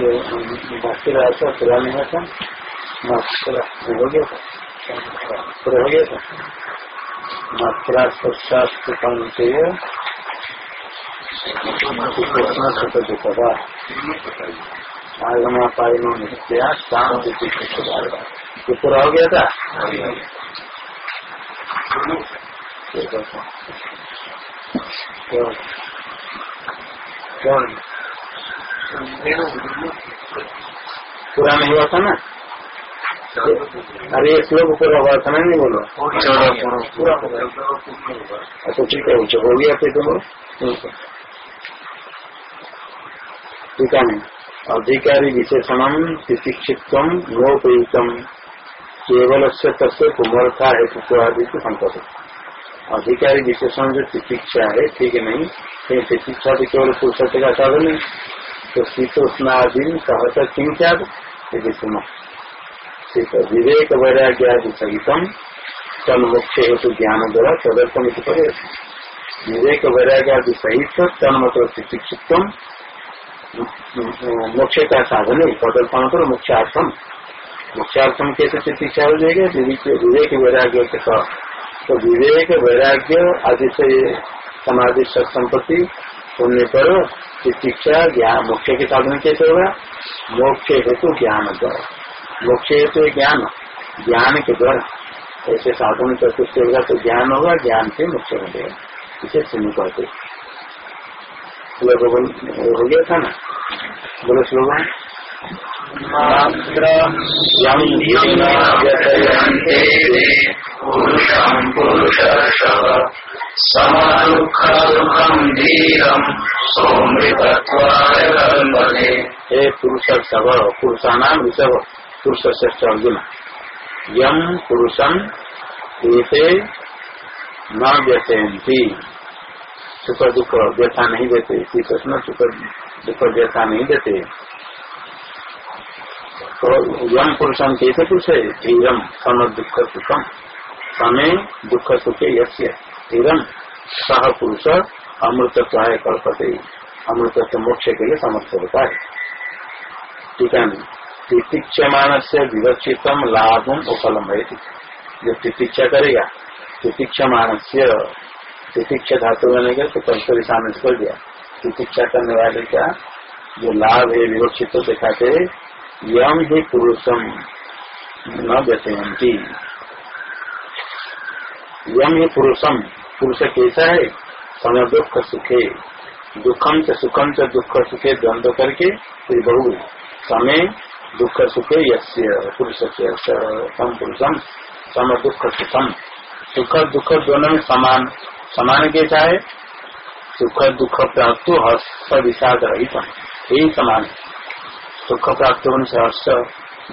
बाकी रहा था पूरा नहीं हुआ था मात्रा हो गया था पूरा हो गया था मात्रा शास्त्र पंक्ति आगमा पायनो नित्या शांति ये पूरा हो गया था कौन पूरा नहीं हुआ था ना? अरे ये श्लोक पूरा हुआ था नहीं बोलो। पूरा हो गया। अच्छा ठीक है उच्च हो गया फिर तुम ठीक है अधिकारी विशेषण तिशिक्षित नोपयुक्तम केवल से तस्य कुमर्था हेतु आदि को संपद अधिकारी विशेषण जो तितिक्षा है, ठीक है, नहीं? कहीं तितिक्षा तो केवल पुरुष का साधन नहीं? तो शीतोष्णादि कहता किम क्या सुनो शीत विवेक वैराग्य आदि सहितम तन मुख्य हेतु ज्ञान द्वारा तदर्थम पड़े विवेक वैराग्य सहित तन मतलब शिक्षित मोक्ष का साधन है तदर्थम मतलब मुख्यार्थम मुख्यार्थम कैसे शिक्षा हो जाएगा? विवेक वैराग्य के तो विवेक वैराग्य आदि से समाधि संपत्ति होने पर शिक्षा ज्ञान, मोक्ष के साधन कैसे होगा? मोक्ष हेतु ज्ञान द्वारा मोक्ष हेतु ज्ञान ज्ञान के द्वारा ऐसे साधन चतुष्ट होगा तो ज्ञान होगा, ज्ञान से मोक्ष जाएगा इसे सुनी कहते हो। गया था ना? बोलो स्लोगन पुरुषं पुरुषर्षभ समदुःखदुःखं धीरं सौमृतत्वाय हे पुरुष सब पुरुषाणाम ऋषभ पुरुष श्रेष्ठ अर्जुन। यम पुरुषम एते न व्यथयती सुख दुख व्यथा नहीं देते श्री कृष्ण सुख दुख व्यथा नहीं देते। तो यम पुरुषम कैसे पुरुष है धीरम सम दुख सुखम समय दुख सुखे यश्य धीरम सह पुरुष अमृतत्व है कल्पते। अमृतत्व मोक्ष के लिए समर्थ होता है। ठीक है तितिक्षमान से विवक्षितम लाभम उपलम है जो तितिक्षा करेगा तितिक्षमान से तितिक्षा धातु बने गए तो कंसरी सामने कर दिया। तितिक्षा करने वाले का जो लाभ है, विवक्षित दिखाते, यम ही पुरुषम न व्यसयंती यम ही पुरुषम पुरुष कैसा है? समय दुख, सुखे। दुखम से सुखम से दुख, सुखे, द्वंद्व करके फिर बहु। समय दुख, सुखे, यस्य पुरुष से सम पुरुषम, सम दुख, सुखम। सुख, दुख दोनों में समान। समान कैसा है? सुख, दुख प्राप्त हर्ष विषाद रहित यही समान सुख प्राप्त होने से हर्ष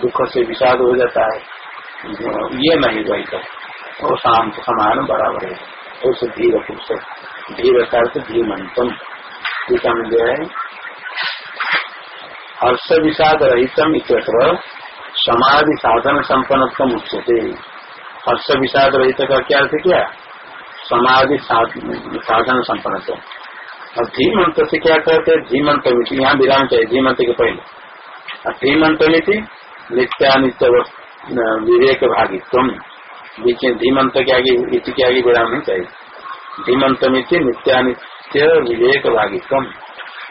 दुख से विषाद हो जाता है। ये नहीं द्वैत वो शांत, समान, बराबर है। उस धीर पुरुष धीर अर्थ धीमंतम टीका में जो है हर्ष विषाद रहितम समाधि साधन संपन्न उच्चते हर्ष विषाद रहित का क्या अर्थ क्या? समाधि साधन संपन्न और धीमंत से क्या कहते हैं? धीमंत यहाँ विराम चाहिए, धीमंत के पहले। धीमंत थी नित्यानित्य विवेक भागित्व बीच में धीमंत के आगे इति के आगे विराम नहीं चाहिए। धीमंत मिति नित्यानित्य विवेक भागित्व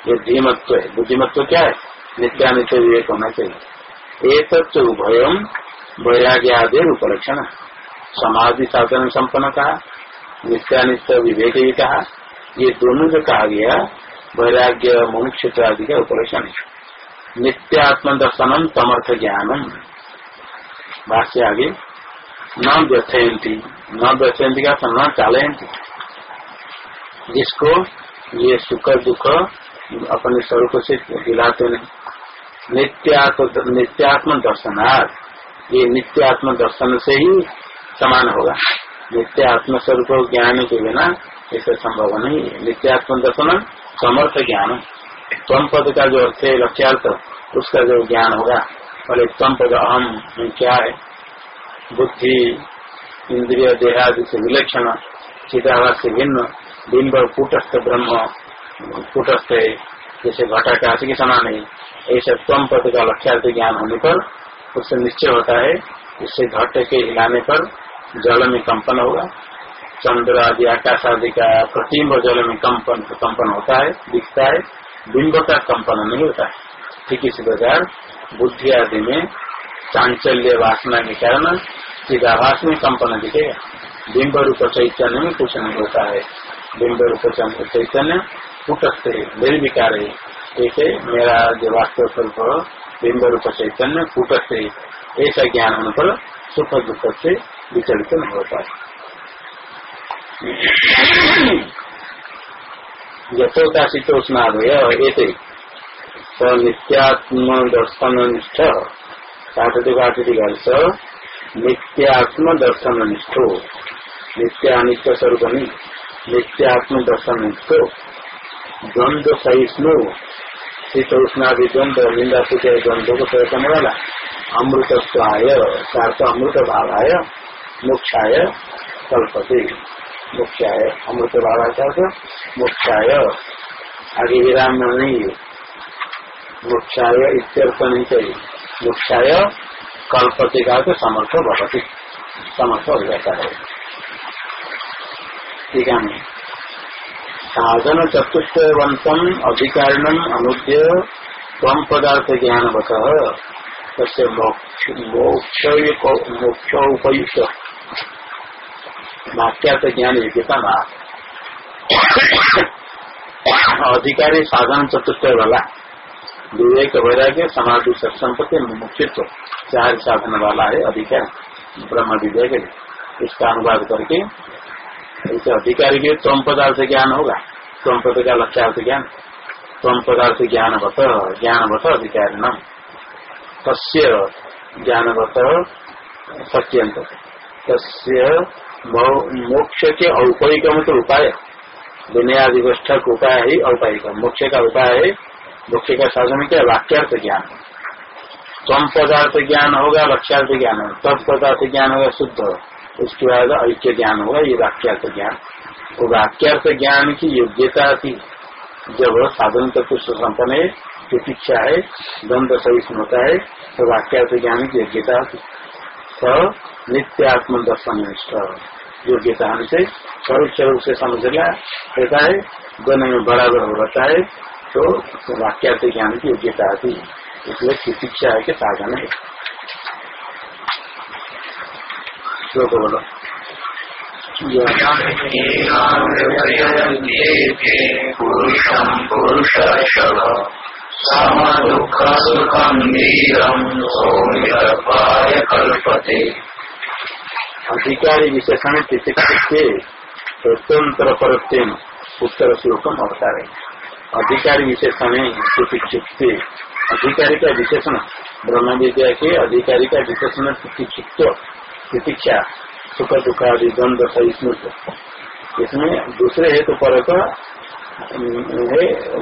ये धीमत्व है। बुद्धिमत्व क्या है? नित्यानित्य विवेक होना चाहिए। एक उभयम वैराग्यादि उपलक्षण समाधि साधन संपन्न कहा, नित्यानित्य विवेक भी कहा, ये दोनों जो कहा गया, वैराग्य मुमुक्ष आदि का उपलक्षण है। नित्यात्म दर्शनम तमर्थ ज्ञानम। भाष्य आगे न व्यथयंती न व्यथयंती का न चालयंती जिसको ये सुख दुख अपने स्वरूप से दिलाते नहीं नित्यात्म नित्यात्म दर्शनार्थ ये नित्यात्म दर्शन से ही समान होगा। नित्य आत्म स्वरूप ज्ञान के बिना ऐसा संभव नहीं है। नित्यात्म दर्शन समर्थ ज्ञान। तम पद का जो अर्थ है लक्ष्यार्थ, उसका जो ज्ञान होगा एक तम पद अहम क्या है बुद्धि, इंद्रिय, देहादि से विलक्षण, चिदाभास से भिन्न भर कूटस्थ ब्रह्म, कूटस्थ है, जैसे घटाकाश के समान है। ऐसे तम पद का लक्ष्यार्थ ज्ञान होने पर उससे निश्चय होता है इससे घट के हिलाने पर जल में कंपन होगा। चंद्र आदि, आकाश आदि का प्रतिम्ब जल में कंपन कंपन होता है, दिखता है। बिंब का कंपन नहीं होता है। ठीक इसी प्रकार बुद्धि आदि में चांचल्य वासना के कारण चिदाभास में कंपन दिखेगा। बिंब रूप चैतन्य में कुछ नहीं होता है। बिंब रूप चैतन्य कुटस्थ है निर्विकार। है है मेरा जो वास्तव स्वरूप बिंब रूप चैतन्य कुटस्थ है ऐसा ज्ञान होने पर सुख दुख से विचलित नहीं होता है। यथोकाशित उष्णादय एक स नित्यात्म दर्शन निष्ठ अर्थ नित्यात्म दर्शन निष्ठो नित्यानित्य स्वरूप नित्यात्म दर्शन निष्ठो द्वंद्व सहिष्णु शीत उष्णादि द्वंद्व निंदा से द्वंद्व को प्रयोग करने वाला अमृतत्वाय सार्थ अमृत भावाय मोक्षाय कल्पते। मोक्षाय अमृत का मोक्षाय आगे विराम नहीं है मोक्षाय इत्यर्थ नहीं चाहिए मोक्षाय कल्पते का तो समर्थ भवती। समर्थ हो जाता है ठीक है। साधन चतुष्टवंतम अधिकारिणम अनुद्य तम पदार्थ ज्ञानवत। तस्य मोक्ष उपयुक्त वाक्यार्थ ज्ञान योग्यता ना अधिकारी साधन चतुर्थ वाला। विवेक वैराग्य समाधि सत्संपत्ति, मुख्यत्व, चार साधन वाला है अधिकार ब्रह्म विवेक इसका अनुवाद करके इसे अधिकारी के तम पदार्थ ज्ञान होगा। तम पद का लक्ष्यार्थ ज्ञान। तम पदार्थ ज्ञान बत ज्ञान बत अधिकारी नाम। तस्य ज्ञानवत सत्यंत तस्य मोक्ष के औपयिक मतलब उपाय। विनयादिष्ठक उपाय ही औपायिक मोक्ष का उपाय है मोक्ष का साधन क्या? वाक्यार्थ ज्ञान। तम पदार्थ ज्ञान होगा लक्ष्यार्थ ज्ञान होगा। तब पदार्थ ज्ञान होगा, शुद्ध उसके बाद ऐक्य ज्ञान होगा, ये वाक्यार्थ ज्ञान। वो वाक्यार्थ ज्ञान की योग्यता थी। जब साधन तत्व संपन्न है, प्रतीक्षा है द्वंद सहिष्णुता है तो वाक्यार्थ ज्ञान की योग्यता थी। स नित्य आत्म दर्शन योग्यता से, स्वरूप स्वरूप से समझ लिया रहता है दोनों में बराबर हो रहता है तो वाक्यार्थ ज्ञान की योग्यता आती है इसलिए प्रतीक्षा है कि साधन है। श्लोक बोलो। सुखम वीरम सौम्य कल्पते। अधिकारी विशेषण तिथिक्षे स्वतंत्र परत्यम उत्तर श्लोकम अवतार। अधिकारी विशेषण तिथिक्षित अधिकारी का विशेषण ब्रह्म विद्या के अधिकारी का विशेषण तिथिक्षा सुख दुख आदि द्वंद्व इसमें दूसरे हेतु पर है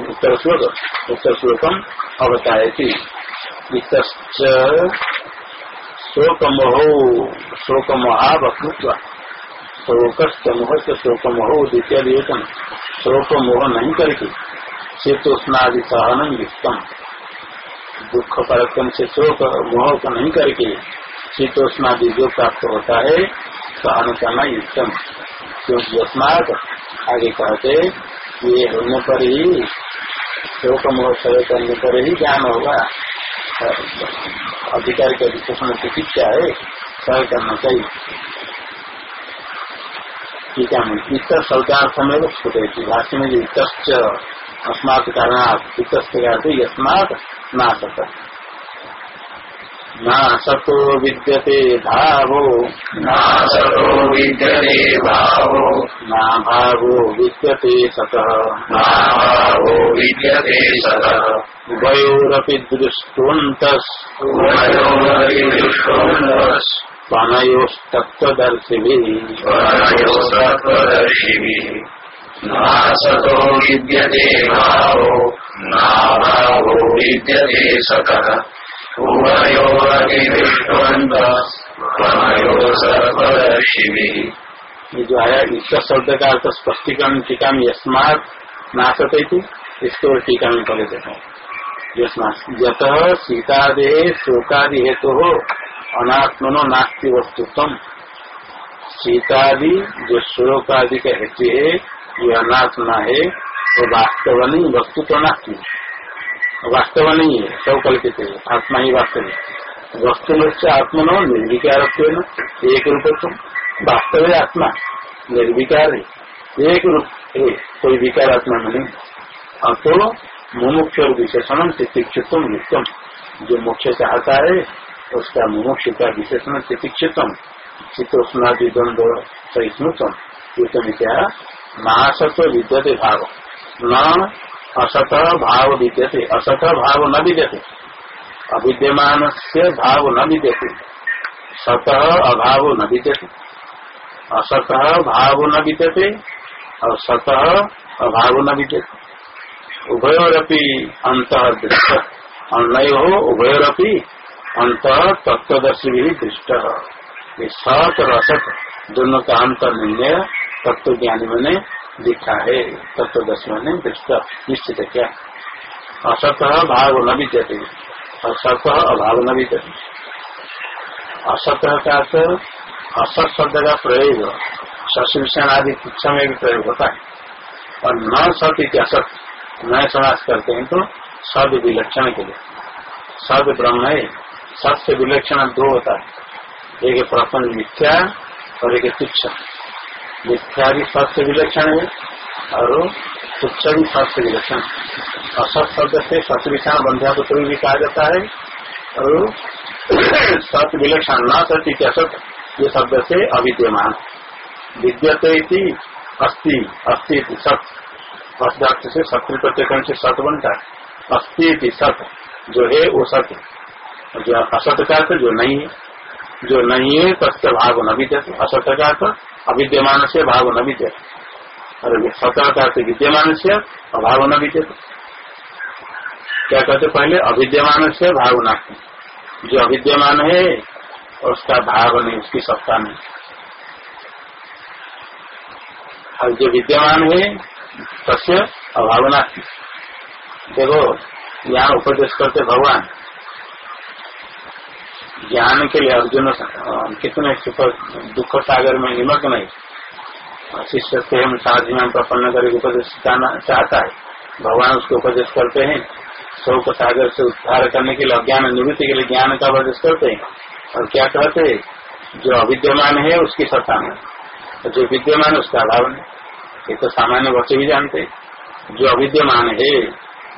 उत्तर श्लोक उत्तर श्लोकम अवतायती शोक मोहो शोक मोहा शोक मोह से शोक मोह द्वितीय विवेचन शोक मोह नहीं करके शीतोष्णादि सहनम युक्तम। दुख पराक्रम से शोक मोह को नहीं करके शीतोष्णादि जो प्राप्त होता है, सहन करना युक्तम। क्योंकि अस्मात आगे कहते, ये होने पर ही शोक मोह सह करने पर ही ज्ञान होगा। अधिकार के विशेषण शिक्षा है सह करना चाहिए। ठीक है इतर शब्दार्थ में वो छूटे भाष्य में जो इतश्च अस्मात् कारणात् इतस्त यस्मात् ना सकता नासतो विद्यते भावो। नासतो विद्यते भावो। नाभावो विद्यते सतः। नाभावो विद्यते सतः। उभयोरपि दृष्टवन्तस् उभयोरपि दृष्टोऽन्तस् त्वनयोस्तत्त्वदर्शिभिः त्वनयोस्तत्त्वदर्शिभिः ये जो आया, ईश्वर शब्द का अर्थ स्पष्टीकरण, टीका में यस्मात नाशते थी इसको टीका में पहले देखा। यस्मात जत सीतादे शोकादि हेतु हो अनात्मनो नास्ति वस्तुत्व सीतादि जो शोक का हेतु है ये अनात्मा है, वो वास्तव नहीं, वस्तु तो नास्ती वास्तव नहीं है, सब कल्पित है, आत्मा ही वास्तविक वस्तु से आत्मनो निर्विकार एक रूप तुम वास्तव है आत्मा, निर्विकार है, एक रूप है, कोई विकार आत्मा में नहीं। और तो मुमुक्ष विशेषण तितिक्षितम युक्तम। जो मोक्ष चाहता है, उसका मुमुक्ष का विशेषण तितिक्षितम चित्तोष्णादि द्वंद्व सहिष्णुतम। युक्तम क्या नासत विद्यते भाव। न असत भाव विद्यते असत भाव न विद्यते। अविद्यमान से भाव न विद्यते। सतः अभाव न विद्यते। असतः भाव न विद्यते और सतः अभाव न विद्यते। उभयोरपी अंत दृष्ट अन्य हो उभयोरपी अंत तत्वदर्शी भी दृष्ट। ये सत और असत। दोनों का अंतर निर्णय तत्व ज्ञानी मैंने लिखा है तत्वदर्शी मैंने निश्चित क्या। असत भाव न विद्यते और सत अभाव न विद्यते असत का अर्थ असत शब्द का प्रयोग सशुषण आदि शिक्षा में भी प्रयोग होता है। और न सत असत नए समाज करते हैं तो सद विलक्षण के लिए। सद ब्रह्म है सत से विलक्षण दो होता है। एक प्रपंच मिथ्या और एक तुच्छ। मिथ्या भी सत से विलक्षण है और तुच्छ भी सत से विलक्षण असत शब्द से सत विषाण बंध्या पुत्र भी कहा जाता है। और सत विलक्षण न सत असत, ये शब्द से अविद्यमान। विद्यते अस्ति अस्थि सत। पदार्थ से शत्रु प्रत्यकरण से सत बनता है। अस्थि सत, जो है वो सत्य जो असत का जो नहीं है। जो नहीं है, तस्य भाव न विद्यते असत का अर्थ अविद्यमान से भाव न विद्यते और सत का अर्थ विद्यमान से अभाव न विद्यते क्या कहते पहले? अविद्यमान से भाव नास्ती जो अविद्यमान है, उसका भाव नहीं, उसकी सत्ता नहीं। और जो विद्यमान है, तस्य अभावना देखो, यहाँ उपदेश करते भगवान। ज्ञान के लिए अर्जुन कितने सुख दुख सागर में निमग्न नहीं शिष्य से हम साधि में प्रपन्न करके उपदेश चाहता है। भगवान उसको उपदेश करते हैं। शोक सागर से उद्धार करने के लिए अज्ञान निवृत्ति के लिए ज्ञान का उपदेश करते हैं। और क्या कहते हैं? जो अविद्यमान है उसकी सत्ता में। जो विद्यमान है उसका अभाव नहीं ये तो सामान्य बच्चे भी जानते हैं। जो अविद्यमान है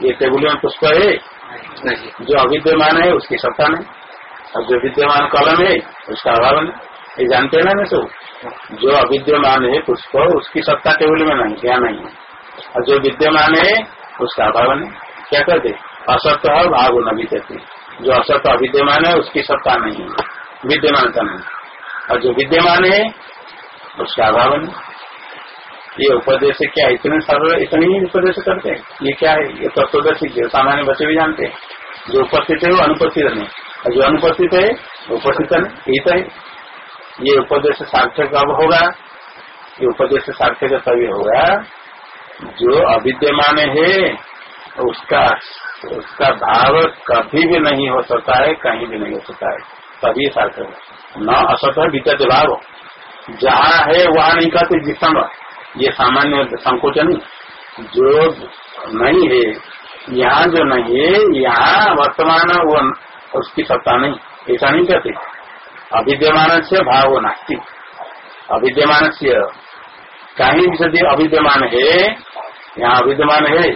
ये टेबुल में पुष्प है। जो अविद्यमान है उसकी सत्ता नहीं और जो विद्यमान कलम है, उसका अभाव ये जानते ना नहीं सब जो अविद्यमान है, पुष्प, उसकी सत्ता टेबुल में नहीं, क्या नहीं है? और जो विद्यमान है, उसका अभाव नहीं। क्या कहते असत्य भाव न विद्यते जो असत्य अविद्यमान है, उसकी सत्ता नहीं है। विद्यमान का नहीं। और जो विद्यमान है, उसका अभाव नहीं। ये उपदेश क्या इतने सरल इतने ही उपदेश करते हैं? ये क्या है? ये तत्वदर्शी सामान्य बच्चे भी जानते हैं। जो उपस्थित है, वो अनुपस्थित नहीं। और जो अनुपस्थित है उपस्थित नहीं यही तो है? ये उपदेश सार्थक कब होगा। ये उपदेश सार्थक तभी होगा। जो अविद्यमान है, उसका उसका भाव कभी भी नहीं हो सकता है, कहीं भी नहीं हो सकता है। तभी सार्थक न असत है विद्यत भाव। जहाँ है, वहाँ नहीं कहते जिस ये सामान्य संकोचन जो नहीं है, यहाँ जो नहीं है, यहाँ वर्तमान वो उसकी सत्ता नहीं। ऐसा नहीं कहते। अविद्यमान से भाव नास्ती। अविद्यमान से कहीं भी सदी अविद्यमान है? यहाँ अविद्यमान है।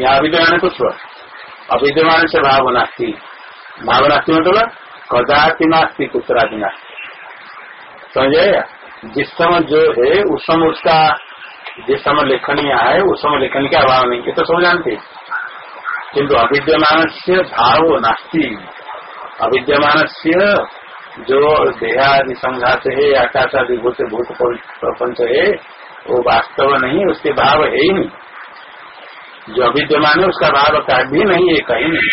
यहाँ अविद्यमान है कुछ अविद्यमान से भाव नास्ती। भाव नास्ती मतलब कदापि नास्ती नास्ती। समझेगा जिस समय जो है उस समय उसका जिस समय लेखनीय है उस समय लेखन का अभाव नहीं। ये तो सब जानते किन्तु अविद्यमान से भाव नास्ती। अविद्यमान से जो देहादि संघात है आकाश आदि भूत भूत प्रपंच है, वो वास्तव नहीं, उसके भाव है ही नहीं। जो अविद्यमान है, उसका भाव कभी नहीं है, कहीं नहीं।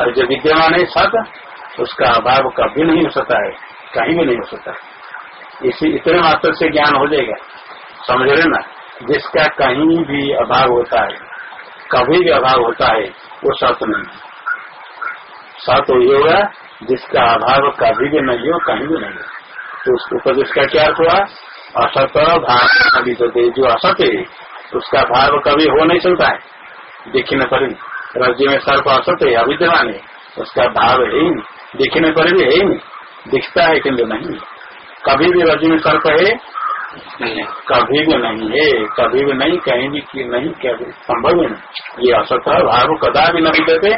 और जो विद्यमान है, सत, उसका अभाव कभी नहीं हो सकता है, कहीं भी नहीं हो सकता। इसी इतने मात्र से ज्ञान हो जाएगा। समझ रहे ना? जिसका कहीं भी अभाव होता है। कभी भी अभाव होता है, वो सत नहीं सत वही होगा जिसका अभाव कभी भी नहीं हो, कहीं भी नहीं हो। तो उसके ऊपर जिसका क्या हुआ? असत भाव अभी तो जो असत है, उसका भाव कभी हो नहीं सकता है। देखने पर राज्य में सर्प असत है अविद्यमान है, उसका भाव है ही नहीं। देखने पर भी है ही नहीं। दिखता है किन्तु नहीं। कभी भी राज्य में सर्प है कभी भी नहीं है कभी भी नहीं, कहीं भी नहीं, कभी, संभव ही नहीं। ये असत भाव कदा भी न बीते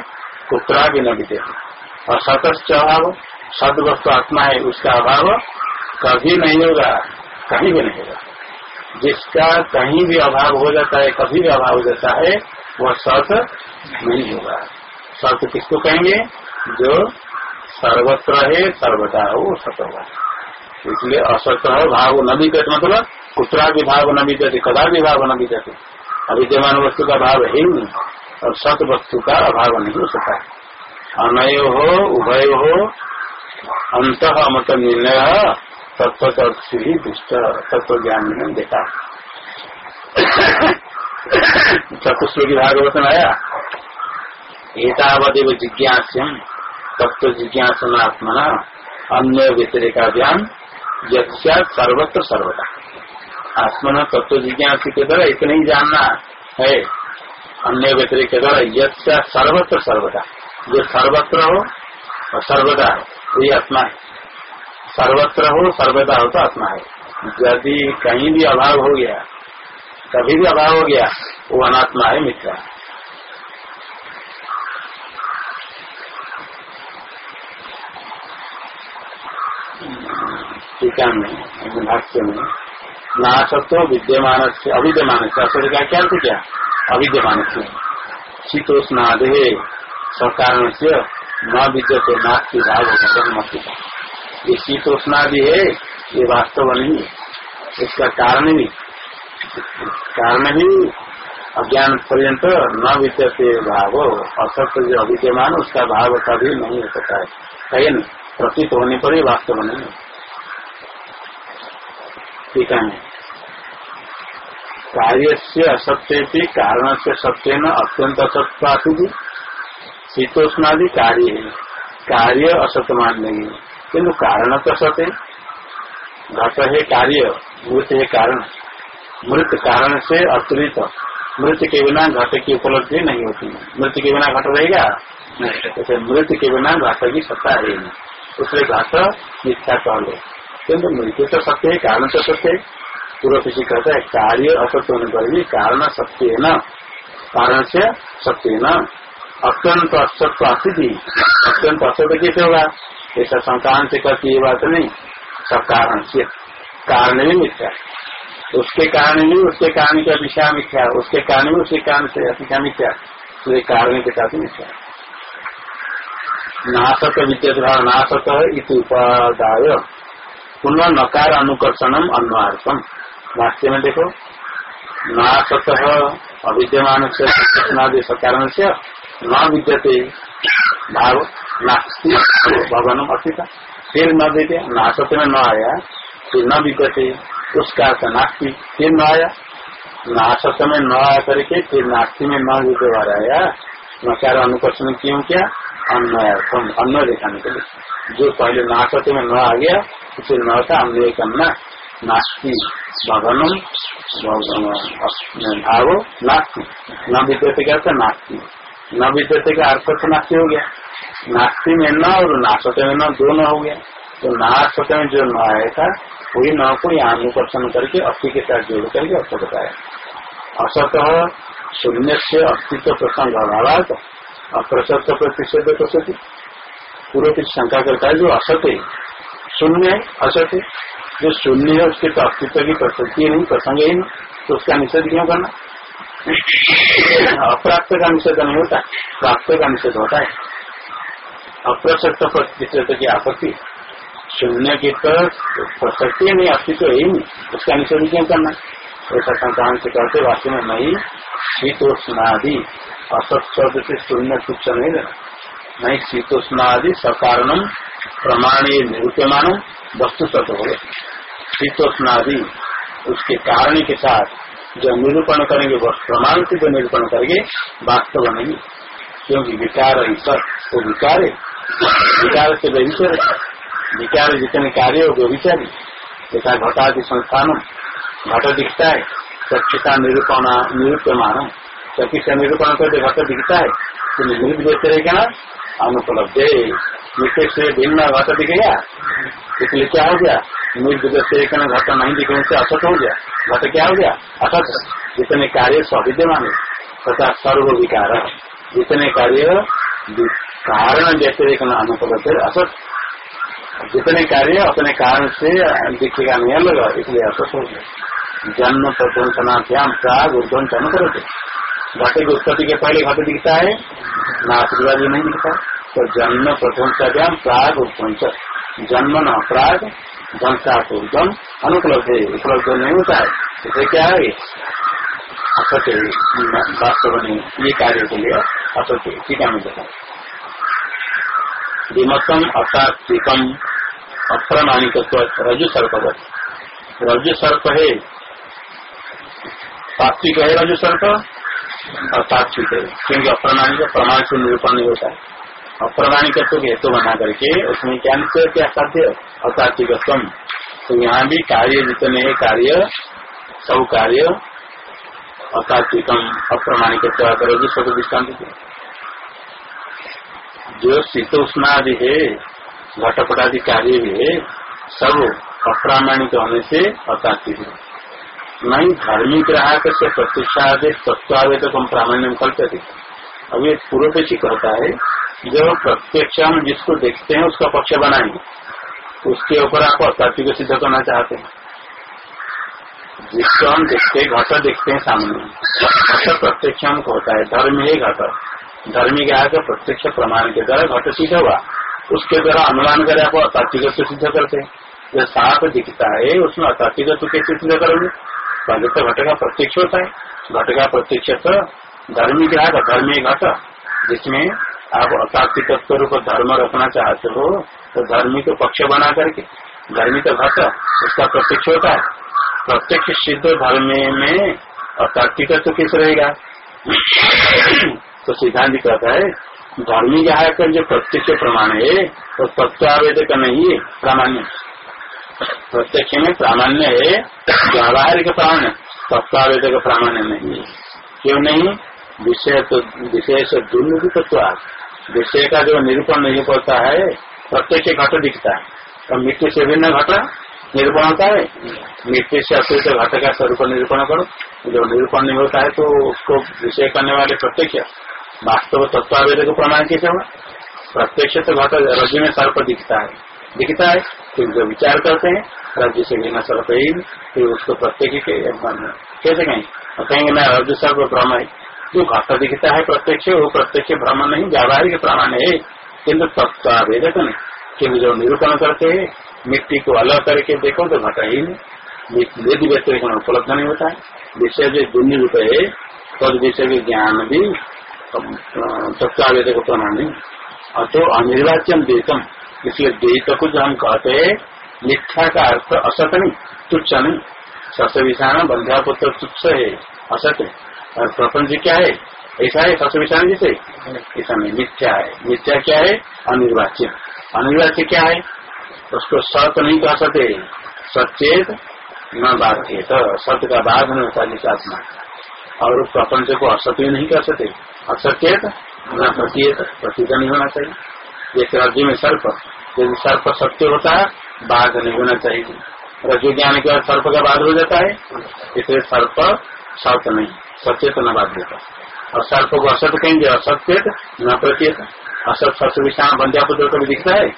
कुत्रा भी न बीते सतश्च अभाव सद वस्तु आत्मा है, उसका अभाव कभी नहीं होगा, कहीं भी नहीं होगा। जिसका कहीं भी अभाव हो जाता है, कभी भी अभाव हो जाता है, वह सत नहीं होगा। सत किसको कहेंगे? जो सर्वत्र है, सर्वदा हो, सत होगा इसलिए असत भाव न कहते मतलब कुतरा भी भाव न कहते कदा भी भाव न भी कहते अविद्यमान वस्तु का भाव है ही नहीं, और सत वस्तु का अभाव नहीं हो सकता। अनय हो, उभय हो, अंत मत निर्णय तत्व ही दुष्ट तत्व ज्ञान में देखा। चतुश्लोकी भागवत में आया। एतावदेव जिज्ञास्यम तत्व जिज्ञासनात्मना अन्य अन्य व्यतिरिकाभ्याम यज्ञ सर्वत्र सर्वदा। आत्मन तत्व जिज्ञास के द्वारा इतना ही जानना है। अन्य व्यतिरिक के द्वारा यज्ञ सर्वत्र सर्वदा। जो सर्वत्र हो और सर्वदा हो। ये आत्मा है। सर्वत्र हो, सर्वदा हो तो आत्मा है। यदि कहीं भी अभाव हो गया, कभी भी अभाव हो गया, वो अनात्मा है, मिथ्या टीका में भाष्य में। नाशत्व विद्यमान से अविद्यमान से असर का क्या क्या? अविद्यमान से शीतोष्णादे सकारण से न विद्यते नास्ती भाव मत ये शीतोष्णादि है, ये वास्तव नहीं इसका कारण भी कारण भी अज्ञान पर्यंत न विद्यते भाव असत्य जो अविद्यमान, उसका भाव कभी नहीं हो सकता है। कहीं प्रतीत होने पर ही वास्तव नहीं ठीक है कार्य से असत्य कारण से सत्य न अत्यंत असत्य शीतोष्णादि कार्य है। कार्य असत मान नहीं किन्तु कारण तो सत है। घट है कार्य, मृत है कारण। मृत कारण से अतिरिक्त मृत के बिना घट की उपलब्धि नहीं होती। मृत के बिना घट रहेगा? नहीं। मृत के बिना घट की सत्ता नहीं। उसलिए घट मिथ्या कह लो। किन्तु मृत्यु तो सत्य है कारण तो सत्य है पूर्व किसी कहता है कार्य असत्य होने पर भी कारण सत्य है न कारण से सत्य है न अत्यंत असत्व अस्थिति अत्यंत असत्य कैसे होगा ऐसा संक्रांत से करती ये बात नहीं सब कारण से कारण भी मिथ्या उसके कारण भी उसके कारण की अभिषा मिथ्या उसके कारण भी उसके कारण से अभिषा मिथ्या तो कारण के साथ मिथ्या नाशक विद्युत नाशक इत उपादाय पुनः नकार अनुकर्षणम अन्वार्थम। भाष्य में देखो। नाशक अविद्यमान से कारण से न विद्यते। भाव नास्ती। अस्थित फिर न देते। नाशत में न आया। फिर न विद्यते। उसका अर्थ नास्ती। फिर न आया। नाशत में न आया करके फिर नास्ती में न विद्यवार आया। नकार अनुकर्षण क्यों क्या? अन्न अन्न दिखाने के लिए। जो पहले नाशत में न आ गया उसे न था अन्य करना नास्ती भवनम भाव नास्ती। न विद्यते क्या नास्ती। न विद्यते का अर्थ तो नास्ती हो गया। नास्ती में न और नाशते में न दोनों हो गया। तो नाशते में जो न आया था, वही न को यहाँ अनुकर्षण करके अस्थि के साथ जोड़ करके अर्थ बताया। असत शून्य से अस्तित्व प्रसंग अभाव अप्रसत प्रतिषेध प्रसति पूर्व की शंका करता है, जो असत है। शून्य है असत है। जो शून्य है, उसके तो अस्तित्व की प्रसक्ति नहीं, प्रसंग ही, नहीं तो उसका निषेध क्यों करना? अप्राप्त का निषेध नहीं होता, प्राप्त का निषेध होता है। अप्रसक्त प्रतिशत की आपत्ति। शून्य की तो प्रसक्ति नहीं अस्तित्व ही नहीं। उसका निषेध क्यों करना? ऐसा संक्रांत से कहते वास्तव में नहीं शीतोष्णादि। असत शब्द से शून्य कुछ नहीं देना नहीं, शीतोष्णादि सकारणम प्रमाणी निरूप्यमान वस्तु सत हो शीतोष्णादि, उसके कारण के साथ जो निरूपण करेंगे, वो प्रमाण से जो निरूपण करेंगे, वास्तव नहीं। क्योंकि विकार ईश्वर वो विकार है। विकार से व्यभिचार विकार जितने कार्य हो विचारी जैसा घटादि संस्थान, घट दिखता है, स्वच्छता निरूपण, निरूप्यमान। चक्की से निरूपण करते घट दिखता है तो निर्मित देते रहेगा ना अनुपलब्ध मिट्टी से भिन्न घट दिखेगा इसलिए क्या हो गया निर्विद से घट नहीं दिखने से असत हो गया घट क्या हो गया असत जितने कार्य स्विद्यमान तथा सर्व विकार जितने कार्य कारण जैसे देखना अनुपलब्ध असत जितने कार्य, अपने कारण से दिखेगा नहीं अलग इसलिए असत हो गया जन्म प्रध्वंसनाभ्याम प्राग उद्वंस अनुकरते. घटे की उत्पत्ति के पहले घट दिखता है न आशीर्वाद नहीं दिखता। तो जन्म प्रध्वंसाभ्याम प्राग उद्वंस जन्म न प्राग ध्वंसापूर्वम अनुपलब्ध है, उपलब्ध नहीं होता है। इसे क्या है? असत्य वास्तव में ये कार्य के लिए असत्य है। मैं विमतम अतात्विकम अप्रमाणिक रजु सर्पवत रजु सर्प है। तात्विक है रजु सर्प? तात्विक है क्योंकि अप्रमाणिक प्रमाण से निरूपण नहीं होता है। अप्रमाणिक के हेतु बना करके उसमें क्या निश्चय क्या साध्य अतात्विक तो यहाँ भी कार्य जितने कार्य, सब कार्य अतात्विकम अप्रमाणिक करोगे सब दृष्टांत जो शीतोष्णादि है, घटपटादि कार्य भी है, सब अप्रामाणिक होने से अतात्विक है। नहीं, धार्मिक ग्राहक से प्रत्यक्षादेश तत्वावेदक हम प्रामाण्य करते थे अभी पूर्व पेशी कहता है, जो प्रत्यक्ष हम जिसको देखते हैं, उसका पक्ष बनाएँगे। उसके ऊपर आप अतात्वी को सिद्ध करना चाहते हैं। जिसको हम देखते हैं, घाटा देखते हैं सामने। घट प्रत्यक्ष हमको होता है, धर्म ही घट। धर्मी है प्रत्यक्ष प्रमाण के द्वारा घट सिद्ध हुआ उसके द्वारा अनुमान कर आप से सिद्ध करते हैं। जो सांप दिखता है, उसमें अतात्विक कैसे सिद्ध करोगे। पहले तो घट का प्रत्यक्ष होता है। घट का प्रत्यक्ष तो धर्मी क्या है धर्मी घट जिसमें आप अतात्विक रूप धर्म रखना चाहते हो तो धर्मी को पक्ष बना करके धर्मी तो घट उसका प्रत्यक्ष होता है। प्रत्यक्ष सिद्ध धर्म में अतात्विक तो किस रहेगा? तो सिद्धांत कहता है धर्मी है जो प्रत्यक्ष प्रमाण है वो तो तत्वावेदक नहीं है प्रामाण्य प्रत्यक्ष में प्रामाण्य है व्यावहारिक प्रामाण्य तत्वावेदक प्रामाण्य नहीं है। क्यों नहीं? विषय तो विशेष दुर्निधित्व विषय का जो निरूपण नहीं होता है, प्रत्यक्ष घट दिखता है। तो मिट्टी से भिन्न घट निरूपण होता है। मिट्टी से अतिरिक्त घट का स्वरूप निरूपण करो। जो निरूपण नहीं होता है तो उसको विषय करने वाले प्रत्यक्ष, वास्तव तत्वावेद को प्रमाण कैसे हुआ प्रत्यक्ष तो घट रज्जु में सर्प दिखता है। दिखता है। फिर जो विचार करते हैं रज्जु से बिना सर्प फिर उसको प्रत्यक्ष कैसे कहें? कहेंगे ना रज्जु सर्प ब्रह्म है। जो घट दिखता है प्रत्यक्ष, वो प्रत्यक्ष भ्रम नहीं, व्यावहारिक प्रमाण है। किन्तु तत्वावेदक नहीं। क्योंकि जो निरूपण करते हैं, मिट्टी को अलग करके देखो तो घट ही नहीं। वेद व्यतिरिक्त उपलब्ध नहीं होता है। विषय जो दुन्नी रूप है। तद विषय के ज्ञान भी तत्वावेदक प्रमाण नहीं। और तो अनिर्वाच्यम देतम इसलिए देत को जो हम कहते हैं, मिथ्या का अर्थ असत नहीं, तुच्छ नहीं। सस विषाण बंध्यापुत्र तुच्छ है, असत है। और प्रपंच क्या है? ऐसा है सबसे विषाण जैसे? ऐसा नहीं, मिथ्या है। मिथ्या क्या है? अनिर्वाच्य। अनिर्वाच्य क्या है? उसको सत्य नहीं कह सकते। सचेत न बाध्य सत्य का बाध नहीं होता जिस आत्मा और प्रपंच को असत्य नहीं कर सकते। असचेत न प्रतीत प्रतीत नहीं होना चाहिए। जैसे राज्य में सर्प। यदि सर्प सत्य होता है, बाघ नहीं होना चाहिए। रज्जु ज्ञान के बाद सर्प का बाध हो जाता है, इसलिए सर्प सत्य नहीं सचेत न बाध्यता और सर्प को असत कहेंगे असत्यत न प्रत्येत असत सत विषाण बंध्या पुत्र कभी दिखता है,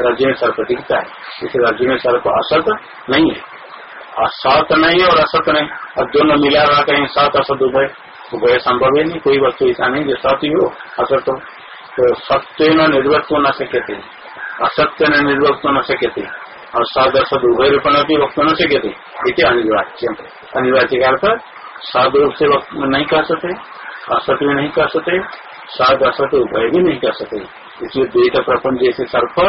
राज्य में सर्प दिखता है। इस राज्य में सर्प असत नहीं है। असत नहीं और असत नहीं। और दोनों मिला रहा कहीं सत असत उभय। उभय संभव ही नहीं, कोई वस्तु ऐसा नहीं जो सत ही हो, असत हो। तो सत्य न निर्वक्त न सकते असत्य न निर्वक्त न सकते और सद असद उभय रूप भी वक्त न सकते इसे अनिर्वाच्य अनिर्वाच्य का अर्थ सद रूप से नहीं कह सकते असत भी नहीं कह सकते सद असत उभय भी नहीं कह सकते। इसलिए द्वैत प्रपंच जैसे सर्प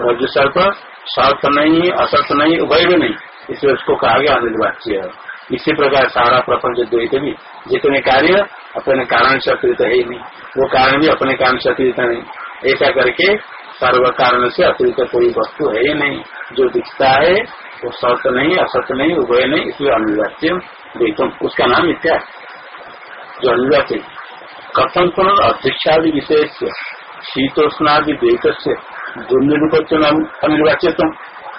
रज सर्प सत नहीं असत नहीं, उभय भी नहीं। इसलिए उसको कहा गया अनिर्वाच्य इसी प्रकार सारा प्रपंच द्वैत भी। जितने कार्य अपने कारण से अतिरिक्त है ही नहीं। वो कारण भी अपने कारण से अतिरिक्त नहीं। ऐसा करके सर्व कारण से अतिरिक्त कोई वस्तु है ही नहीं। जो दिखता है, वो सत्य नहीं, असत्य नहीं, उभय नहीं, इसलिए अनिर्वाच्य द्वैतम उसका नाम इत्या जो अनिर्वाच्य कथम पुनः अध्यक्षादि विशेष शीतोष्णादि द्वैत से दुर्निरूपत्व अनिर्वाच्य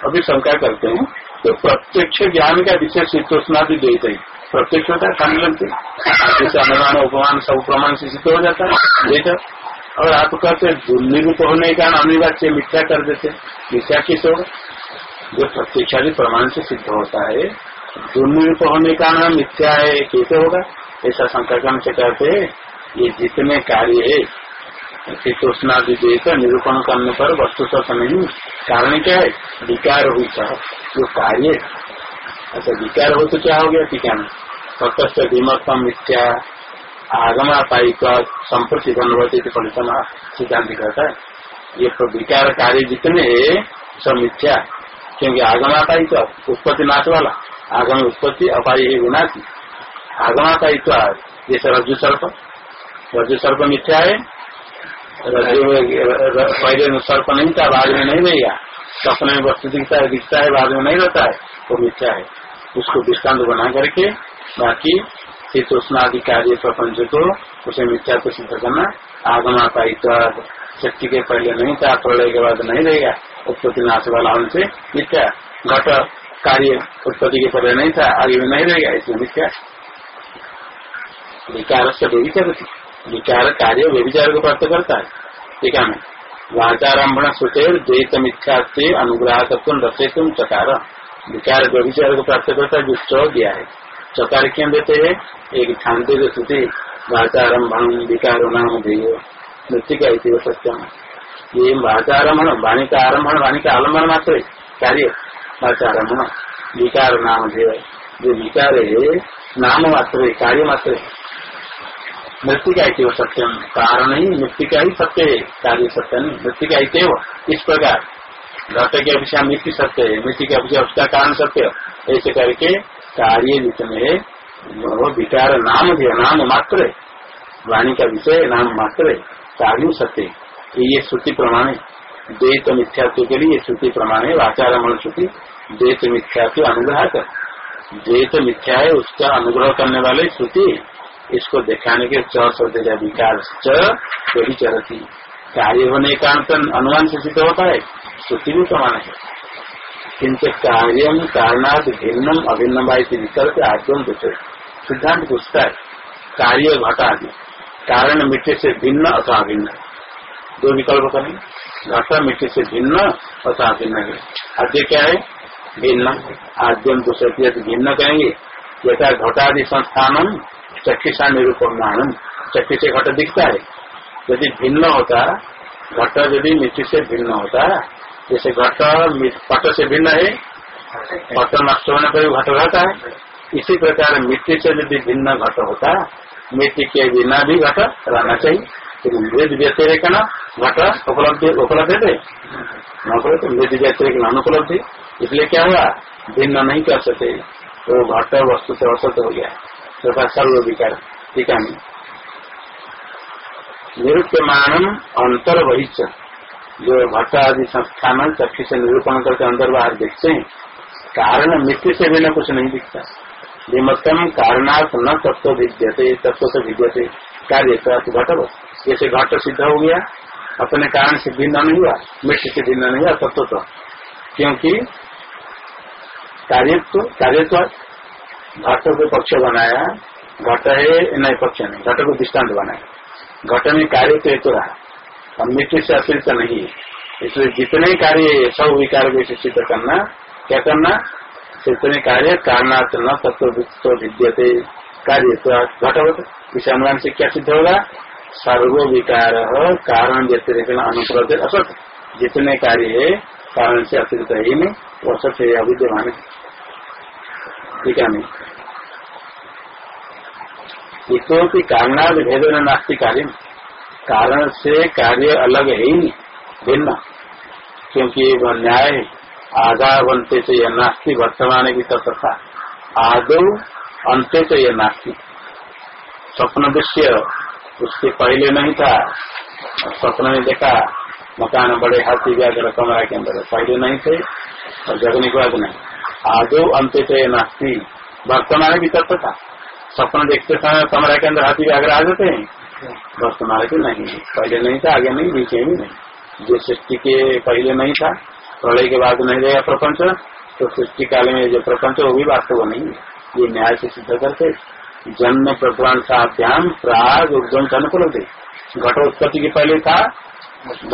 अभी शंका करते हैं तो प्रत्यक्ष ज्ञान का विशेष शीतोष्णादि द्वैत है। प्रत्यक्ष होता है खाने लगते जैसे अनुमान, उपमान, सब प्रमाण से सिद्ध हो जाता है। द्वैत और आप कहते दुर्निरूप होने के कारण अनिवार्य मिथ्या कर देते मिथ्या किस होगा। जो प्रत्यक्षादि प्रमाण से सिद्ध होता है, दुर्निरूप होने का नाम मिथ्या है कैसे होगा? ऐसा संकल्प से कहते ये जितने कार्य है शीतोष्णादि देकर निरूपण करने पर वस्तु सत नहीं कारण क्या है? विकार हुई जो कार्य अच्छा विकार हो तो क्या हो गया ठीक है तटस्थ विमतम मिथ्या, आगमा पाइका संप्रति अनुभवती फलितम सिद्धांत कहता है ये तो विकार कार्य जितने सब मिथ्या। क्योंकि आगमा पाइका उत्पत्ति नाश वाला, आगम उत्पत्ति, अपाई है विनाशी आगमा पाइका जैसे रज्जु सर्प रज्जु सर्प मिथ्या है पहले सर्प नहीं था, बाद में नहीं रहेगा सपने में वस्तु दिखता है दिखता है, बाद में नहीं रहता है, वो मिथ्या है। उसको दृष्टांत बना करके बाकी शीतोष्णादि कार्य प्रपंच को, उसे मिथ्या को सिद्ध करना, आगमा पाइत्वाद शक्ति के पहले नहीं था, प्रलय के बाद नहीं रहेगा। उत्पत्ति नाश वाला उनसे मिथ्या, घट कार्य उत्पत्ति के पहले नहीं था, आगे में नहीं रहेगा, इसमें मिथ्या। विकार से व्यविचार विचार कार्य व्यविचार को प्राप्त करता है। ठीक है वाचारंभण सुचेर द्वैत मिथ्या से अनुग्रह तत्व रचे तुम चकार। विचार व्यविचार को प्राप्त करता है जो च दिया है। चकार क्यों देते हैं, एक जो श्रुति वाचारंभण विकार नाम देय। मृतिका इति सत्यम ये वाचारंभण वाणी का आरम्भण वाणी का आलंबन मात्र कार्य। वाचारंभण विकार नाम देव जो विकार है नाम मात्र कार्य मात्र मृत्यु का इति सत्यम कारण ही मृत्यु का ही सत्य है, कार्य सत्य नहीं। मृतिका इतव इस प्रकार। घट के अभिषा मृत्यु सत्य है, मिट्टी की अपेक्षा उसका कारण सत्य ऐसे करके कार्य जितने वो विकार नाम दिया नाम मात्र है। वाणी का विषय नाम मात्र है, कार्य सत्य ये श्रुति प्रमाण है। द्वैत मिथ्यात्व के लिए श्रुति प्रमाण है वाचारमण श्रुति। द्वैत मिथ्यात्व अनुग्रह कर। द्वैत मिथ्या है, उसका अनुग्रह करने वाले श्रुति। इसको दिखाने के चौदह विकार चरती। कार्य होने का अनुमान से सिद्ध होता है। श्रुति भी प्रमाण है। किंतु कार्य कारणात भिन्नम अभिन्न विकल्प आद्यम दूसरे सिद्धांत पूछता है, कार्य घटा आदि। कारण मिट्टी से भिन्न अथवा अभिन्न। दो विकल्प करें। घट मिट्टी से भिन्न अथवा भिन्न है। आद्य क्या है? भिन्न। आद्यम दूसरे भिन्न कहेंगे जैसा घटादि संस्थानम चक्षुषा निरूपमान चक्षु से घट दिखता है। यदि भिन्न होता, घट यदि मिट्टी से भिन्न होता जैसे घट पट से भिन्न है। पट नष्ट होने पर भी घट रहता है। इसी प्रकार मिट्टी से यदि भिन्न घट होता, मिट्टी के बिना भी घट रहना चाहिए। तो मृद व्यतिरिक ना घट उपलब्ध उपलब्ध उपलब्ध मृद व्यतिरिक अनुपलब्ध इसलिए क्या हुआ? भिन्न नहीं कर सकते। तो घट वस्तु से असत हो गया। तथा सर्व विकार। टीका में निरुप्यमान अंतर वहिच जो भट्ट आदि संस्थान चक्षु से निरूपण करके अंदर बाहर देखते हैं, कारण मिट्टी से भी न कुछ नहीं दिखता। विमतम कारणार्थ न तत्व विद्यते तत्व से विद्यते कार्य घट। जैसे घट सिद्ध हो गया, अपने कारण से भिन्न नहीं हुआ, मिट्टी से भिन्न नहीं हुआ तत्व तो। क्योंकि कार्यत्व कार्यत्व घट को पक्ष बनाया, घट है, नहीं पक्ष नहीं, घट को दृष्टांत बनाया। घट में कार्य तो रहा। और मिट्टी से अतिरिक्त नहीं है। इसलिए जितने कार्य सब विकार को सिद्ध करना, क्या करना? जितने कार्य कारणार्थ न तत्व विद्यते, कार्य घटवत इस अनुमान से क्या सिद्ध होगा? सर्व विकार कारण व्यतिरिक्त अनुप्रद असत। जितने कार्य है, कारण से अतिरिक्त ही नहीं, वो असत है अविद्यमान ठीक है नहीं? इतोपि कारणाद भेद नास्ती कार्य कारण से कार्य अलग है ही नहीं, भिन्न। क्योंकि वह न्याय आधा बनते से यह नास्ती, वर्तमान की तथा आदो अंत्य से यह नास्ती। स्वप्न दृश्य, उसके पहले नहीं था। स्वप्न में देखा, मकान बड़े हाथी व्यागर कमरा के अंदर। पहले नहीं थे, और जगने के बाद नहीं। आदो अंत से नास्ती। वर्तमान की तत्व था सपना देखते समय कमरा के अंदर हाथी व्याघ्र आ जाते हैं। वर्तमान के नहीं। पहले नहीं था, आगे नहीं, बीच में नहीं। जो सृष्टि के पहले नहीं था, प्रलय के बाद नहीं रहेगा प्रपंच तो सृष्टि काल में जो प्रपंच वो भी वास्तव नहीं है। ये न्याय से सिद्ध करते जन्म प्रध्वंसाभ्याम प्राग, उद्गम अनुकूल होते घटोत्पत्ति के पहले था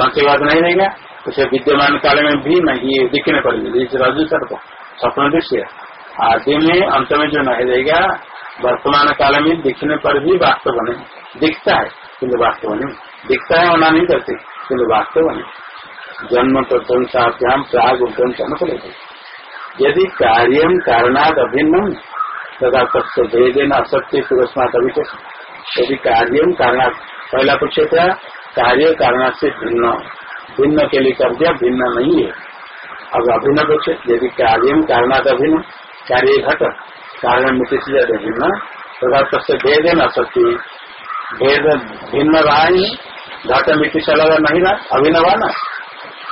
के बाद नहीं रहेगा उसे विद्यमान काल में भी नहीं दिखने पड़ेगी रजु सर को स्वप्न दृश्य आदि में, अंत में जो नहीं रहेगा वर्तमान काल में दिखने पर भी वास्तव नहीं दिखता है किन्तु वास्तव नहीं दिखता है होना नहीं करते किन्तु वास्तव नहीं जन्म प्रध्वंसाभ्याम प्राग उद्गम अनुकूल यदि कार्य कारणाद अभिन्नम तथा तत्व भेदेन असत्य पुरस्मात अभिषेक यदि कार्य कारण पहला पूछे था कार्य कारण से भिन्न भिन्न के लिए कर दिया, भिन्न नहीं है। अब अभिन्न पूछे यदि कार्य कारणाद अभिन्न, कार्य घट कारण मिट्टी से ज़्यादा भिन्न तथा तत्व न सकती भेद भिन्न रहा ही घट मिट्टी से अलग नहीं रहा अभिनव ना।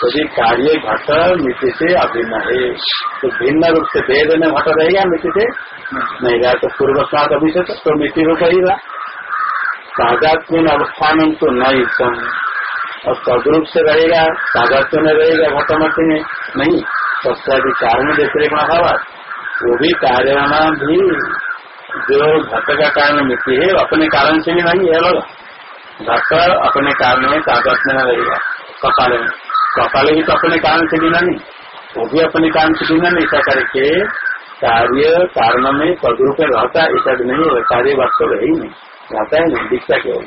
यदि कार्य घट मिट्टी से अभिन्न है तो भिन्न रूप से भेद में घट रहेगा मिट्टी से? नहीं रहा तो पूर्व सात अभिषेक तो मिट्टी रूप ही रहा। तादात्म्य अवस्थान तो न युक्तम और सदरूप से रहेगा तादात्म्य में रहेगा घटमठ में नहीं। तत्यादि कारण व्यतिरिक हवा वो भी कारण भी जो घट का कारण मिट्टी है अपने कारण से भी नहीं है अलग घट अपने कारण में तादात्म्य में रहेगा। कपाल में। कपाल भी तो अपने कारण से बिना नहीं। वो भी अपने कारण से बिना नहीं। ऐसा करके कार्य कारण में पदरूप रहता ऐसा भी नहीं है। कार्य वास्तव है ही नहीं। रहता है नहीं। दिखता केवल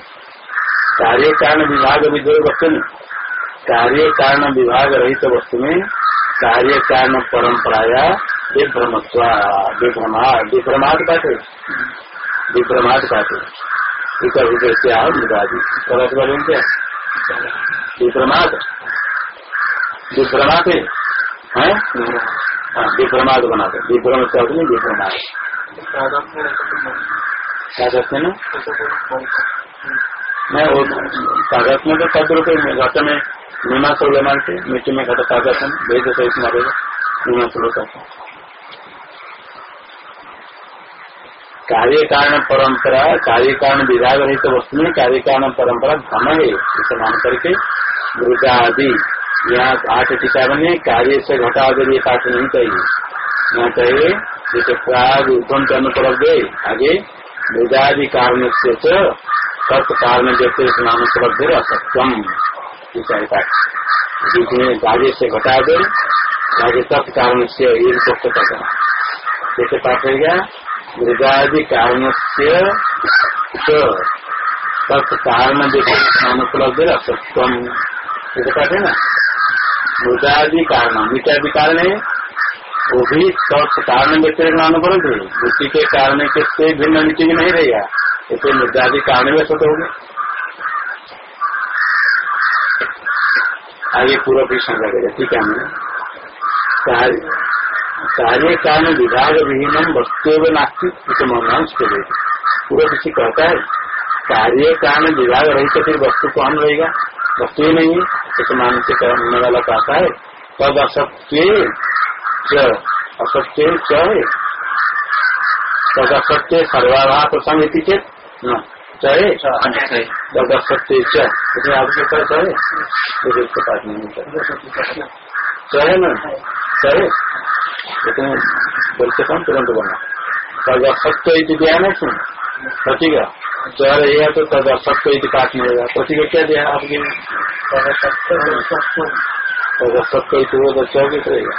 कार्य कारण विभाग विद्रोह वस्तु में कार्य कारण विभाग रहित वस्तु में कार्य कारण परंपराया विभ्रमत्व विभ्रमाद विभ्रमाद काटे काटे इतर हृदय से आओ क्या विभ्रमाद विभ्रमाते हैं हाँ विभ्रमाद बनाते विभ्रम शब्द क्या कहते मैं वो कागज़ में तो घट में नीमा सोलह मानते मिट्टी में घट कागज़ भेज सहित मारेगा नीमा सोलह करते कार्य कारण परंपरा कार्य कारण विभाग रहित तो वस्तु में कार्य कारण परंपरा धन है, इसे मान करके मृदा आदि यहाँ आठ टीका बने कार्य से घटा अगर ये पाठ नहीं चाहिए यहाँ चाहिए जैसे प्राग उत्पन्न के अनुपलब्ध है, आगे मृदादि कारण से तत्व कारण जैसे स्नान उपलब्ध है, असत्यम। पाठ जिसमें कार्य से घटा दे आगे तत्व कारण से ये तो करना जैसे पाठ हो गया मृदादि कारण से। तत्व कारण जैसे स्नान उपलब्ध है ना? मृदादि कारण मिटादि कारण है। वो भी स्वस्थ कारण व्यतिरिक्त अनुपलब्ध है मिट्टी के। कारण के से भिन्न मिट्टी भी नहीं रहेगा इसे मृदादि कारण भी असत होगा। आगे पूरा प्रश्न करेगा ठीक है? कार्य कारण विभाग विहीन वस्तु एवं नास्ती इसे के लिए पूरा किसी कहता है कार्य कारण विभाग रही तो फिर वस्तु कौन रहेगा वस्तु ही नहीं है इस मानस करने वाला कहता है तद असत्य असत्य च है तद असत्य सर्वाभाव प्रसंग चेत न चाहे तद असत्य इसमें आपके पास है फिर पास नहीं चाहे न चाहे लेकिन बोलते कौन तुरंत बना तद असत्य दिया ना सुन प्रतीक चह रहेगा तो तद असत्य पाठ मिलेगा। प्रतीक क्या दिया आपके अगर सत्य तो वो बच्चा भी करेगा?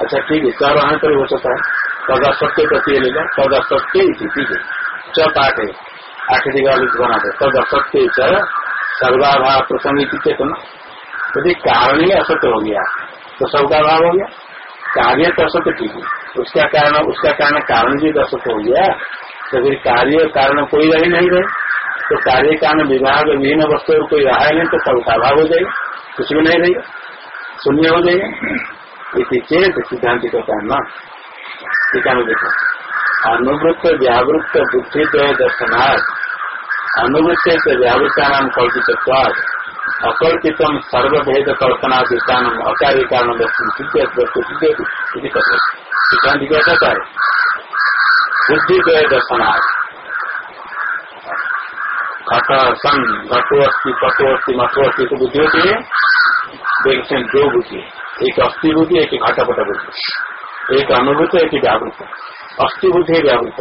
अच्छा ठीक है चार आने पर हो सकता है। सदा सत्य प्रति लेगा सदा सत्य ही ठीक है? चौथ आठ है। आठ दिवाली बना सदा सत्य च सर्वाभाव प्रसंग चेतन यदि कारण ही असत्य हो गया। तो सबका अभाव हो गया। कार्य तो असत्य ठीक है। उसका कारण उसका कारण कारण भी असत्य हो गया। तो फिर कार्य कारण कोई रही नहीं रहे। तो कार्य कारण विभाग विभिन्न वस्तु कोई रहा नहीं तो सबका अभाव हो जाएगा। कुछ भी नहीं रहेगा शून्य हो जाएगा। इसी चेत सिद्धांत का कहना। टीका में देखो। अनुवृत्त, व्यावृत्त, बुद्धि दर्शनार्थ। अनुवृत्त से व्यावृत्ता नाम कल्पित अकल्पितम सर्वभेद कल्पना दिशान अकार्य कारण सिद्धांत क्या कहता है बुद्धि द्वय दर्शनार्थ घट सन घटो अस्थि पटो अस्थि मठो अस्थि तो बुद्धि। होती है देखते दो बुद्धि एक अस्थि बुद्धि एक घटपट बुद्धि एक अनुभूत, एक व्यावृत अस्थि बुद्धि व्यावृत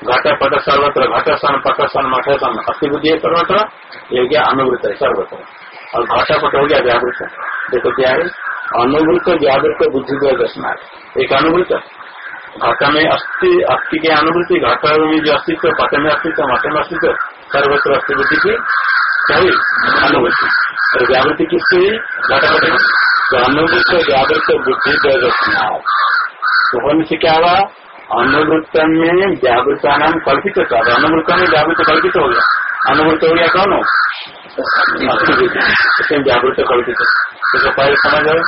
घटपट सर्वत्र घट सन पट सन, मठ सन अस्थि बुद्धि है सर्वत्र ये गया अनुभूत है, सर्वत्र। और घटपट हो गया व्यावृत देखो क्या है अनुभूत व्यावृत बुद्धि को दर्शना एक अनुभूत घट में अस्थि अस्थि की अनुभूति घट में जो अस्तित्व पट में अस्तित्व, मठ में अस्तित्व, सर्वत्र अस्थि बुद्धि की सही अनुभूति और व्यावृत्ति किसकी? हुई घटाघट तो अनुवृत्त, व्यावृत्त, बुद्धि दर्शना तो होने से क्या हुआ? अनुवृत्त में व्यावृत्ता नाम कल्पित था अनुवृत्त में व्यावृत्त कल्पित हो गया। अनुवृत्त हो गया कौन? हो इसमें व्यावृत्त कल्पित। तो पहले समझ है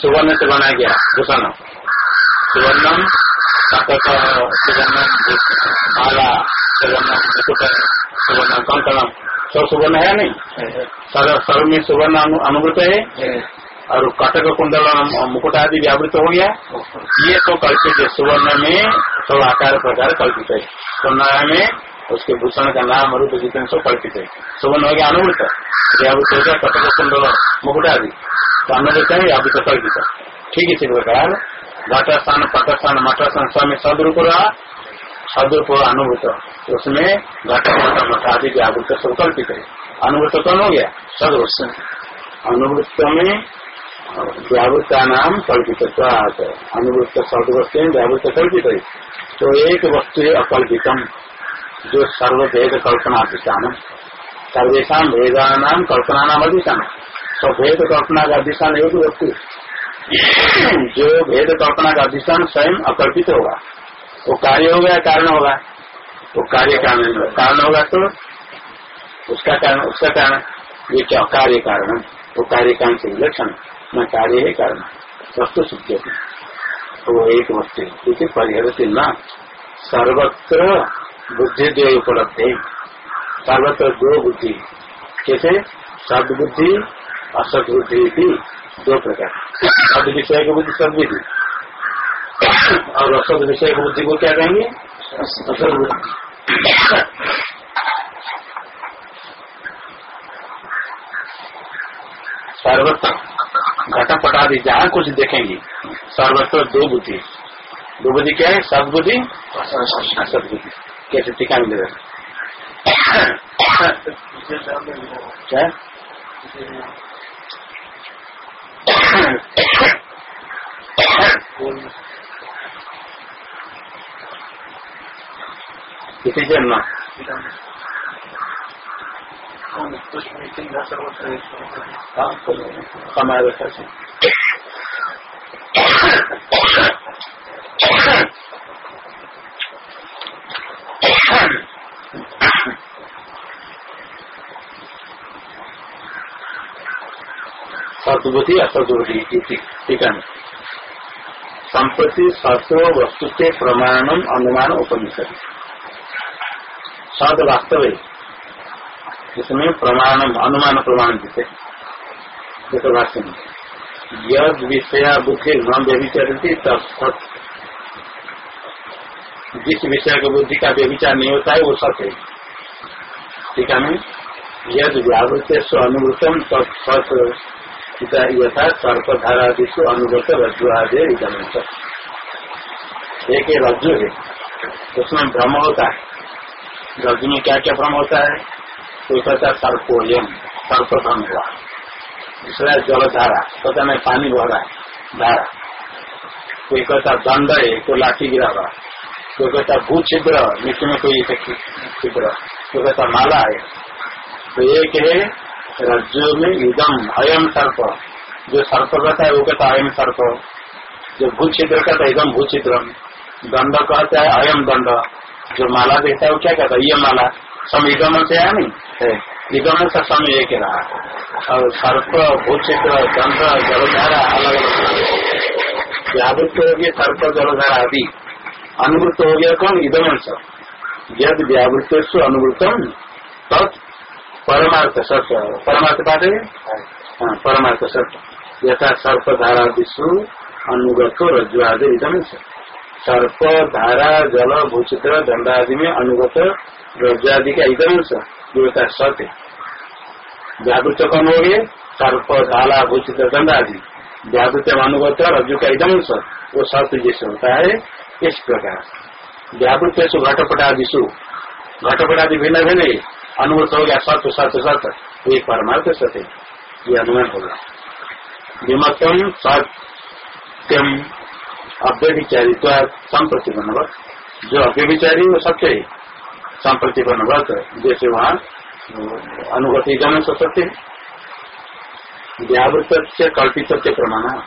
सुवर्ण से बनाया गया भूषण। सुवर्णम सुवर्णम माला सुवर्ण सुवर्ण कंकणम सब सुवर्ण है नहीं? सर्व में सुवर्ण अनुभूत है। और कटक कुंडल मुकुट आदि व्यावृत हो गया। ये तो कल्पित है, सुवर्ण में सब आकार प्रकार कल्पित है। स्वर्ण में उसके भूषण का नाम रूप जितने सब कल्पित है। सुवर्ण हो गया अनुभूत व्यावृत हो गया कटक कुंडल मुकुट आदि। तो अनुभूत है व्यावृत कल्पित ठीक इसी प्रकार। घटस्थान पटस्थान मठस्थान स्वामी सदरूप रहा सदरूप अनुभूत उसमें घट मठ आदि व्यावृत सब कल्पित है। अनुभूत कौन हो गया? सदरूप। अनुभूत में व्यावृत्ता नाम कल्पित अनुवृत्त सदवस्त व्यावृत्त कल्पित है तो एक वस्तु अकल्पितम जो सर्वभेद कल्पना अधिष्ठान सर्वेशा भेदा नाम कल्पना नाम अधिष्ठान तो भेद कल्पना का अधिष्ठान एक वस्तु। जो भेद कल्पना का अधिष्ठान स्वयं अकल्पित होगा। वो कार्य हो गया, कारण होगा। वो कार्य कारण कारण होगा तो उसका कारण उसका कारण, ये क्या कार्य कारण? वो कार्य कारण से विलक्षण। न कार्य है कारण सिद्ध तो वो एक वस्तु क्योंकि परिहर से न, सर्वत्र बुद्धि दो उपलब्ध है। सर्वत्र दो बुद्धि कैसे? सदबुद्धि, असदबुद्धि भी दो प्रकार सद विषय की बुद्धि, सदबुद्धि और असद विषय की बुद्धि को क्या कहेंगे? असद बुद्धि सर्वत्र। घटपट आदि जहाँ कुछ देखेंगे। सर्वत्र दो बुद्धि। दो बुद्धि क्या है? सदबुद्धि असदबुद्धि। कैसे टीका मिलेगा? क्या? किसी जन्म। सदबुद्धि असदबुद्धि ठीक है संप्रति सत्व वस्तु से प्रमाणम अनुमान उपनिषद। सद वास्तव है इसमें प्रमाणम अनुमान प्रमाण देखो भाष्य में यद विषया बुद्धि न व्यभिचरती तब जिस विषय को बुद्धि का व्यभिचार नहीं होता है, वो सत्य है। ठीक है यद व्यावृत स्व अनुवृतम तत्सत। यथा सर्पधारादिशु अनुगत रज्जु आदि एक रज्जु है। उसमें भ्रम होता है। रज्जु में क्या क्या भ्रम होता है? कहता है सर्पोयम सर्पधन हुआ। दूसरा जलधारा कहता नहीं पानी बह रहा है धारा। कोई कहता दंड है, कोई लाठी गिरा हुआ कोई कहता भू छिद्र नीचे में कोई छिद्र। कोई कहता माला है। तो एक है रज्जु में इदम अयम सर्प। जो सर्प कहता है, वो कहता अयम सर्प। जो भू छिद्र कहता है एकदम भू छिद्र दंड कहता है, अयम दंड जो माला देखता है, वो क्या कहता है? ये माला। सम इगम से है। नहीं इगम का सम एक रहा और सर्प भूचित्र दंड जलधारा अलग अलग। व्यावृत्त हो गया सर्प जलधारा आदि। अनुवृत्त हो गया कौन इदम यद व्यावृत अनुवृतम तत् परमार्थ सत्य परमार्थ बात है परमार्थ सत्य यथा सर्प धारा विश्व अनुगत रज्जु आदि इदम सर्प धारा जल भूचित्र दंड आदि में अनुगत रज्जादि का इधर जो होता है सत्य। व्यावृत कौन हो गए सर्प धाला भूषित दंड आदि व्यावृत अनुगत रज्जु का इधम वो सत्य जैसे होता है, इस प्रकार। व्यावृत सु घटपटादिशु घटपटादि भिन्न भिन्न अनुभूत हो गया सत्य सत्य सत्य। ये परमार्थ सत्य ये अनुमान होगा विमतम सत्यम अव्यभिचारित्व संप्रतिबंध जो अव्यभिचारी, वो सत्य है। संप्रतिपन्न व्रत जैसे वहाँ, अनुगति गमन सत्य। व्यावृत से कल्पित से प्रमाण।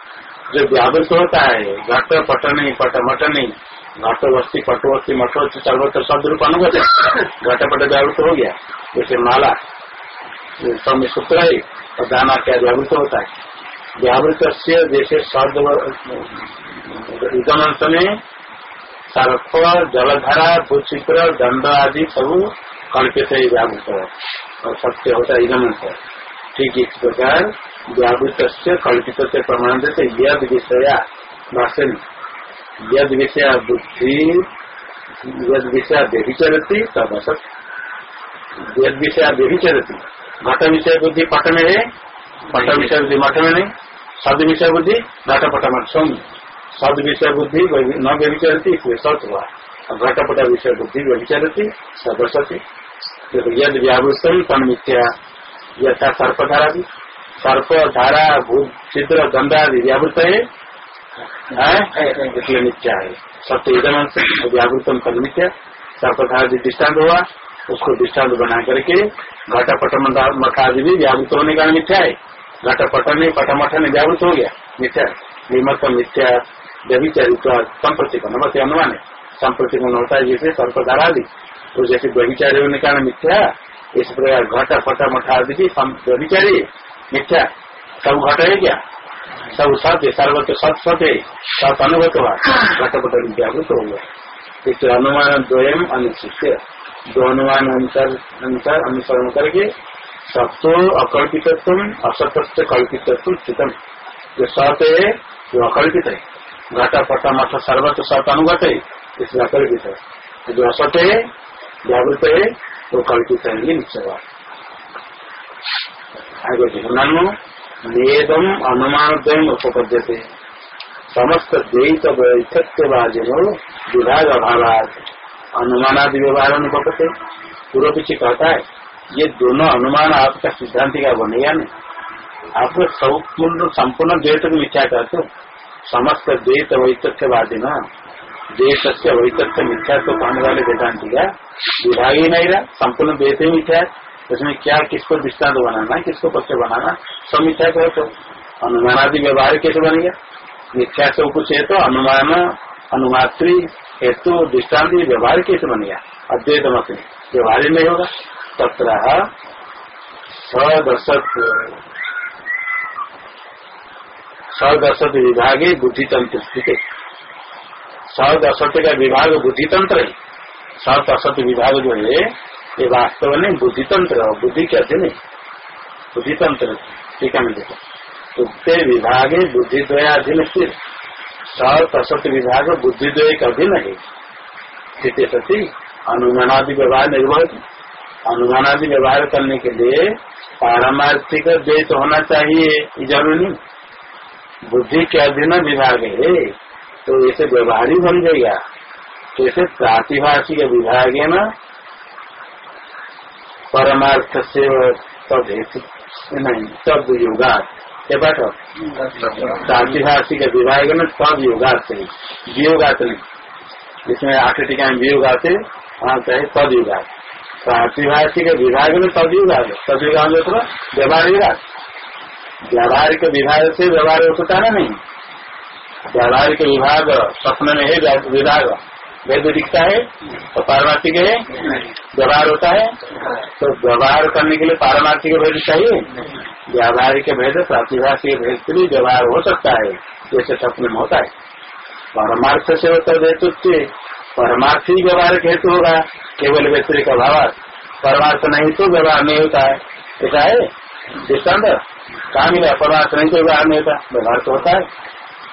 जो व्यावृत होता है, घट, पट नहीं, पट, मट नहीं, घट, वस्ती पटवस्ती मठवस्ती सर्वत्र शब्द रूप अनुगत है। घट, पट व्यावृत हो गया। जैसे माला सब सूत्र है, और दाना क्या व्यावृत होता है। व्यावृत से जैसे शब्द गमन समय सर्प जलधारा भूचित्र दंड आदि सब कल्पित है और सत्य होता है इधम ठीक इस प्रकार व्यावृत से कल्पित से प्रमाण देते यद विषया भाषण। यद विषय बुद्धि, यद विषय व्यभिचरती तब असत। यद विषय व्यभिचरती। घट विषय बुद्धि पट में है, पट विषय बुद्धि मठ में नहीं। सद विषय बुद्धि, घट पट मठ सौम्य सद विषय बुद्धि न व्यविचरती इसलिए सत हुआ। घटपट विषय बुद्धि व्यविचरती सदसती यद व्यावृतम तन मिथ्या यथा सर्प धारा भी। सर्प धारा, भूत, छिद्र दंडादि व्यावृत है। इसलिए मिथ्या है। सत्य इधम व्यावृतम तन मिथ्या। सर्प धारा दृष्टांत हुआ, उसको दृष्टांत बना करके घटपट मठादि भी व्यावृत होने का मिथ्या है। घटपट ने पटमठ ने व्यावृत हो गया, मिथ्या। विमत मिथ्या व्यभिचारित्व संप्रतिपन्न बस अनुमान है संप्रतिपन्न होता है जैसे सर्पधारा आदि तो जैसे व्यभिचारी होने का मिथ्या, इस प्रकार घट फट मठा आदि भी व्यभिचारी मिथ्या, सब घट है क्या? सब सत्य, सर्वत्र सत सत्य, सत अनुभूत हुआ। घटपट व्यावृत हो गया। इस अनुमान द्वयम अनुचित दो अनुमान अनुसार अनुसार अनुसरण करके सत्यो अकल्पित असत्य कल्पित जो सत्य है, वो अकल्पित है। घटा पटा मठ सर्वत्र सत अनुगत है इसलिए कल्पित है जो असत है, जागृत है, वो कल्पित है निश्चय आगे वेदम अनुमान उपपद्यते। समस्त द्वैत वैथत्यवादिनो विभाग अभाव अनुमानादि व्यवहार अनुपते पूर्व पीछे कहता है, ये दोनों अनुमान आपका सिद्धांति का बनेगा नहीं? आपको संपूर्ण संपूर्ण द्वैत को मिथ्या करते हो। समस्त द्वैत वैतथ्यवादी न? देश से वैतथ्य मिथ्या तो कहने वाले वेदांति का विभाग ही नहीं रहा संपूर्ण द्वैत ही मिथ्या उसमें क्या किसको दृष्टांत बनाना, किसको पक्ष बनाना, सब मिथ्या कहो तो? अनुमानादि व्यवहार कैसे बनेगा मिथ्या से कुछ है तो अनुमान, अनुमात्री हेतु दृष्टांत व्यवहार कैसे बनेगा अद्वैत मत व्यवहार ही नहीं होगा। तत्र सदसत विभागे बुद्धि तंत्र स्थित सद असत्य का विभाग बुद्धि तंत्र है सत असत्य विभाग जो है, ये वास्तव में बुद्धि तंत्र बुद्धि के अधीन है बुद्धि तंत्र ठीक है देखो उत्ते विभागे बुद्धि द्वयाधीन स्थित सत असत्य विभाग बुद्धि द्वय का अधीन है। स्थित सती? अनुमानादि व्यवहार निर्भर अनुमानादि व्यवहार करने के लिए पारमार्थिक द्वैत होना चाहिए ज़रूरी नहीं। बुद्धि के अधीन विभाग है तो ऐसे व्यवहारिक बन जाएगा तो ऐसे प्रातिभाषिक विभाग है ना? परमार्थ से तद हेतु नहीं, तद योगा ये पाठ प्रातिभाषिक विभाग में तद योगार्थ है। वियोगात नहीं। जिसमें आठ टीका में वियोगाते वहाँ कहे तद युगात। प्रातिभाषिक विभाग में तद युगात। तद युगा मतलब व्यवहार विभाग व्यावहारिक विभाग से व्यवहार होता है नहीं? व्यावहारिक विभाग स्वप्न में है विभाग वेद दिखता है तो पारमार्थिक है, व्यवहार होता है। तो व्यवहार करने के लिए पारमार्थिक भेद चाहिए? व्यावहारिक भेद प्रातिभाषिक भेद से भी व्यवहार हो सकता है, जैसे स्वप्न में होता है। परमार्थ से होता हेतु परमार्थी व्यवहार हेतु होगा, केवल व्यक्ति का अभाव। परमार्थ नहीं तो व्यवहार नहीं होता है। ऐसा है? दृष्टांत कहा मिला परमार्थ नहीं तो व्यवहार नहीं होता। व्यवहार तो होता है।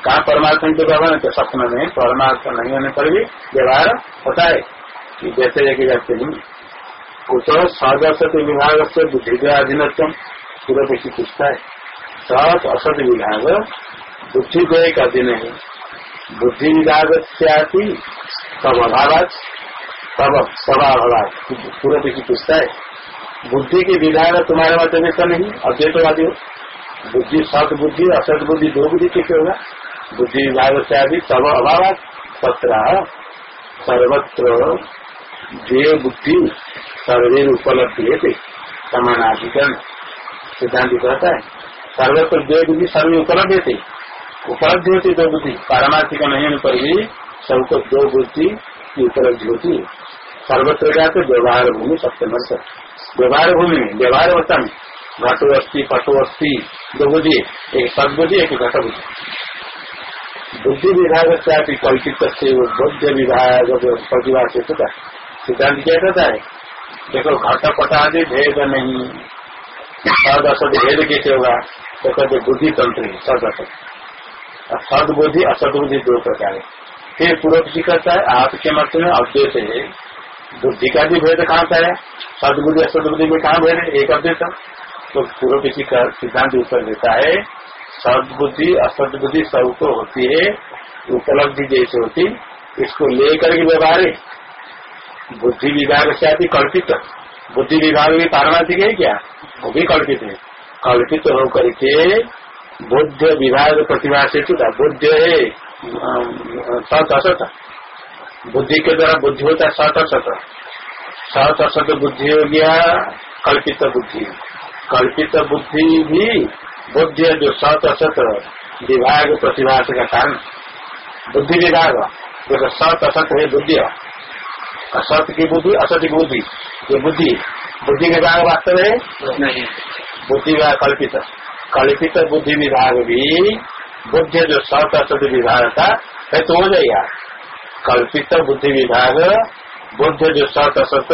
कहा नहीं तो व्यवहार तो स्वप्न में परमार्थ नहीं होने पर भी व्यवहार होता है। कि जैसे लेके जाते नहीं कुछ सदसत विभाग से बुद्धि अधीनत्व पूरा किसी पूछता है। सत असत विभाग, बुद्धि को एक अधीन है बुद्धि विभाग से आती तब अभाव तब सभाभाव पूरा किसी पूछता है। बुद्धि के विभाग तुम्हारे मत में तो नहीं, अद्वैतवादी हो। बुद्धि सत बुद्धि असत बुद्धि दो बुद्धि कैसे होगा। बुद्धि विभाग से आदि सब अभाव तथा सर्वत्र जे बुद्धि सर्वे उपलब्धि है। समानाधिकरण। सिद्धांत कहता है, सर्वत्र जे बुद्धि सर्वे उपलब्ध थे उपलब्धि होती दो बुद्धि, पारमार्थिक नहीं पर भी सबको दो बुद्धि की उपलब्धि होती है। सर्वत्र जाते व्यवहार भूमि सप्तम व्यवहार भूमि में, व्यवहार होता है। घटो अस्थि पटो अस्थि दो बुद्धि एक सदबुद्धि एक घट बुद्धि बुद्धि विभाग आप कल्पित से बुद्ध विभाग प्रतिभा से होता सिद्धांत क्या कहता है देखो घट पटा आदि भेद नहीं सद असद भेद कैसे होगा तो कहते बुद्धि तंत्र है सद असद सदबुद्धि असदबुद्धि दो प्रकार है फिर पूर्व कहता है आपके मत में अद्वैत है बुद्धि का भी भेद कहाँ से है सदबुद्धि असदबुद्धि में कहाँ भेद है एक अद्वैत तो पूर्व किसी का सिद्धांत उत्तर देता है, सदबुद्धि, असदबुद्धि सबको होती है, उपलब्धि जैसे होती, इसको लेकर के व्यवहार बुद्धि विभाग से आती कल्पित। बुद्धि विभाग भी पारमार्थिक है क्या? वो भी कल्पित है। कल्पित होकर के बुद्ध विभाग प्रतिभा से चुका बुद्ध है सत असत। बुद्धि के द्वारा बुद्धि होता है सत असत। सत असत बुद्धि हो गया, कल्पित बुद्धि। कल्पित बुद्धि भी बुद्धि जो सत असत विभाग प्रतिभाष का कारण। बुद्धि विभाग जो सत असत है बुद्धि। असत की बुद्धि असत की बुद्धि। ये बुद्धि बुद्धि विभाग वास्तव है? नहीं बुद्धि विभाग कल्पित। कल्पित बुद्धि विभाग भी बुद्धि जो सत असत विभाग का है तो हो जाएगा। कल्पित बुद्धि विभाग बुद्ध जो सत असत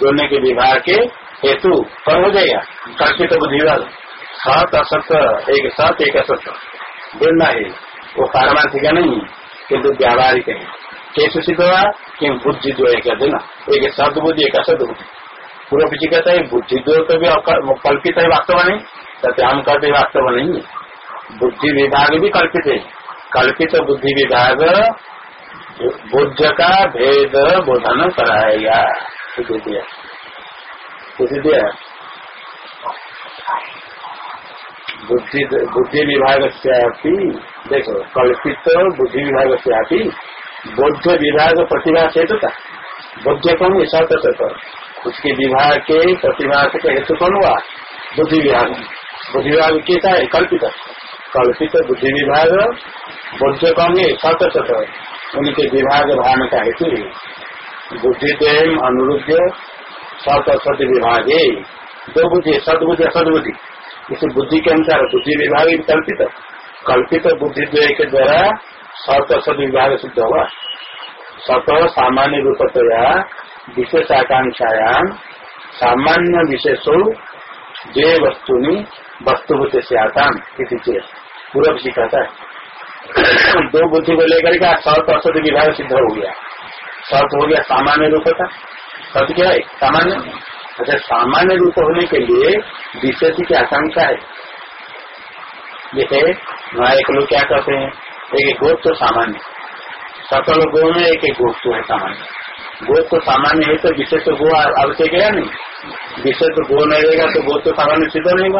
दोनों के विभाग के हेतु पर हो जाएगा कल्पित बुद्धि विभाग सत असत एक सत, एक असत बोलना है वो पारमार्थिक नहीं किन्तु व्यावहारिक है। कैसे सिद्ध हुआ, कि बुद्धि जो है एक ना एक सद बुद्धि, एक असत बुद्धि। पूर्व पीछे कहता है, बुद्धि दो तो भी कल्पित है, वास्तव नहीं। कहते हम कहते वास्तव नहीं बुद्धि विभाग भी कल्पित है। कल्पित बुद्धि विभाग, बुद्ध का भेद बोधन कराएगा सिद्धि दिया बुद्धि बुद्धि विभाग से देखो, कल्पित बुद्धि विभाग से आती बौद्ध विभाग प्रतिभा से था बौद्ध कौन सत सत उसके विभाग के प्रतिभा से हेतु कौन हुआ? बुद्धि विभाग। बुद्धि विभाग कैसा है, कल्पित। कल्पित बुद्धि विभाग बौद्ध कौन है सत उनके विभाग भान का हेतु है। बुद्धि अनुरुद्ध सत असत विभाग है दो बुद्धि, सदबुद्धि, असदबुद्धि। इसे बुद्धि के अनुसार बुद्धि विभाग कल्पित कल्पित बुद्धि द्वय के द्वारा सत असत विभाग सिद्ध होगा। सत सामान्य रूपतया विशेष आकांक्षायाम सामान्य विशेषो जे वस्तु वस्तुभूत से आता किसी चीज़ पूर्व सिखाता है। दो बुद्धि को लेकर के सत असत विभाग सिद्ध हो गया। सत हो गया सामान्य रूपता सत क्या है? सामान्य? अच्छा सामान्य रूप होने के लिए विशेष की आकांक्षा है। जैसे एक लोग क्या कहते हैं? एक गोद तो सामान्य। सकल गो में एक एक गोद तो है सामान्य। गोद तो सामान्य है तो विशेष गो आवश्यक है नहीं? तो गो नहीं रहेगा तो वो तो सामान्य सिद्ध नहीं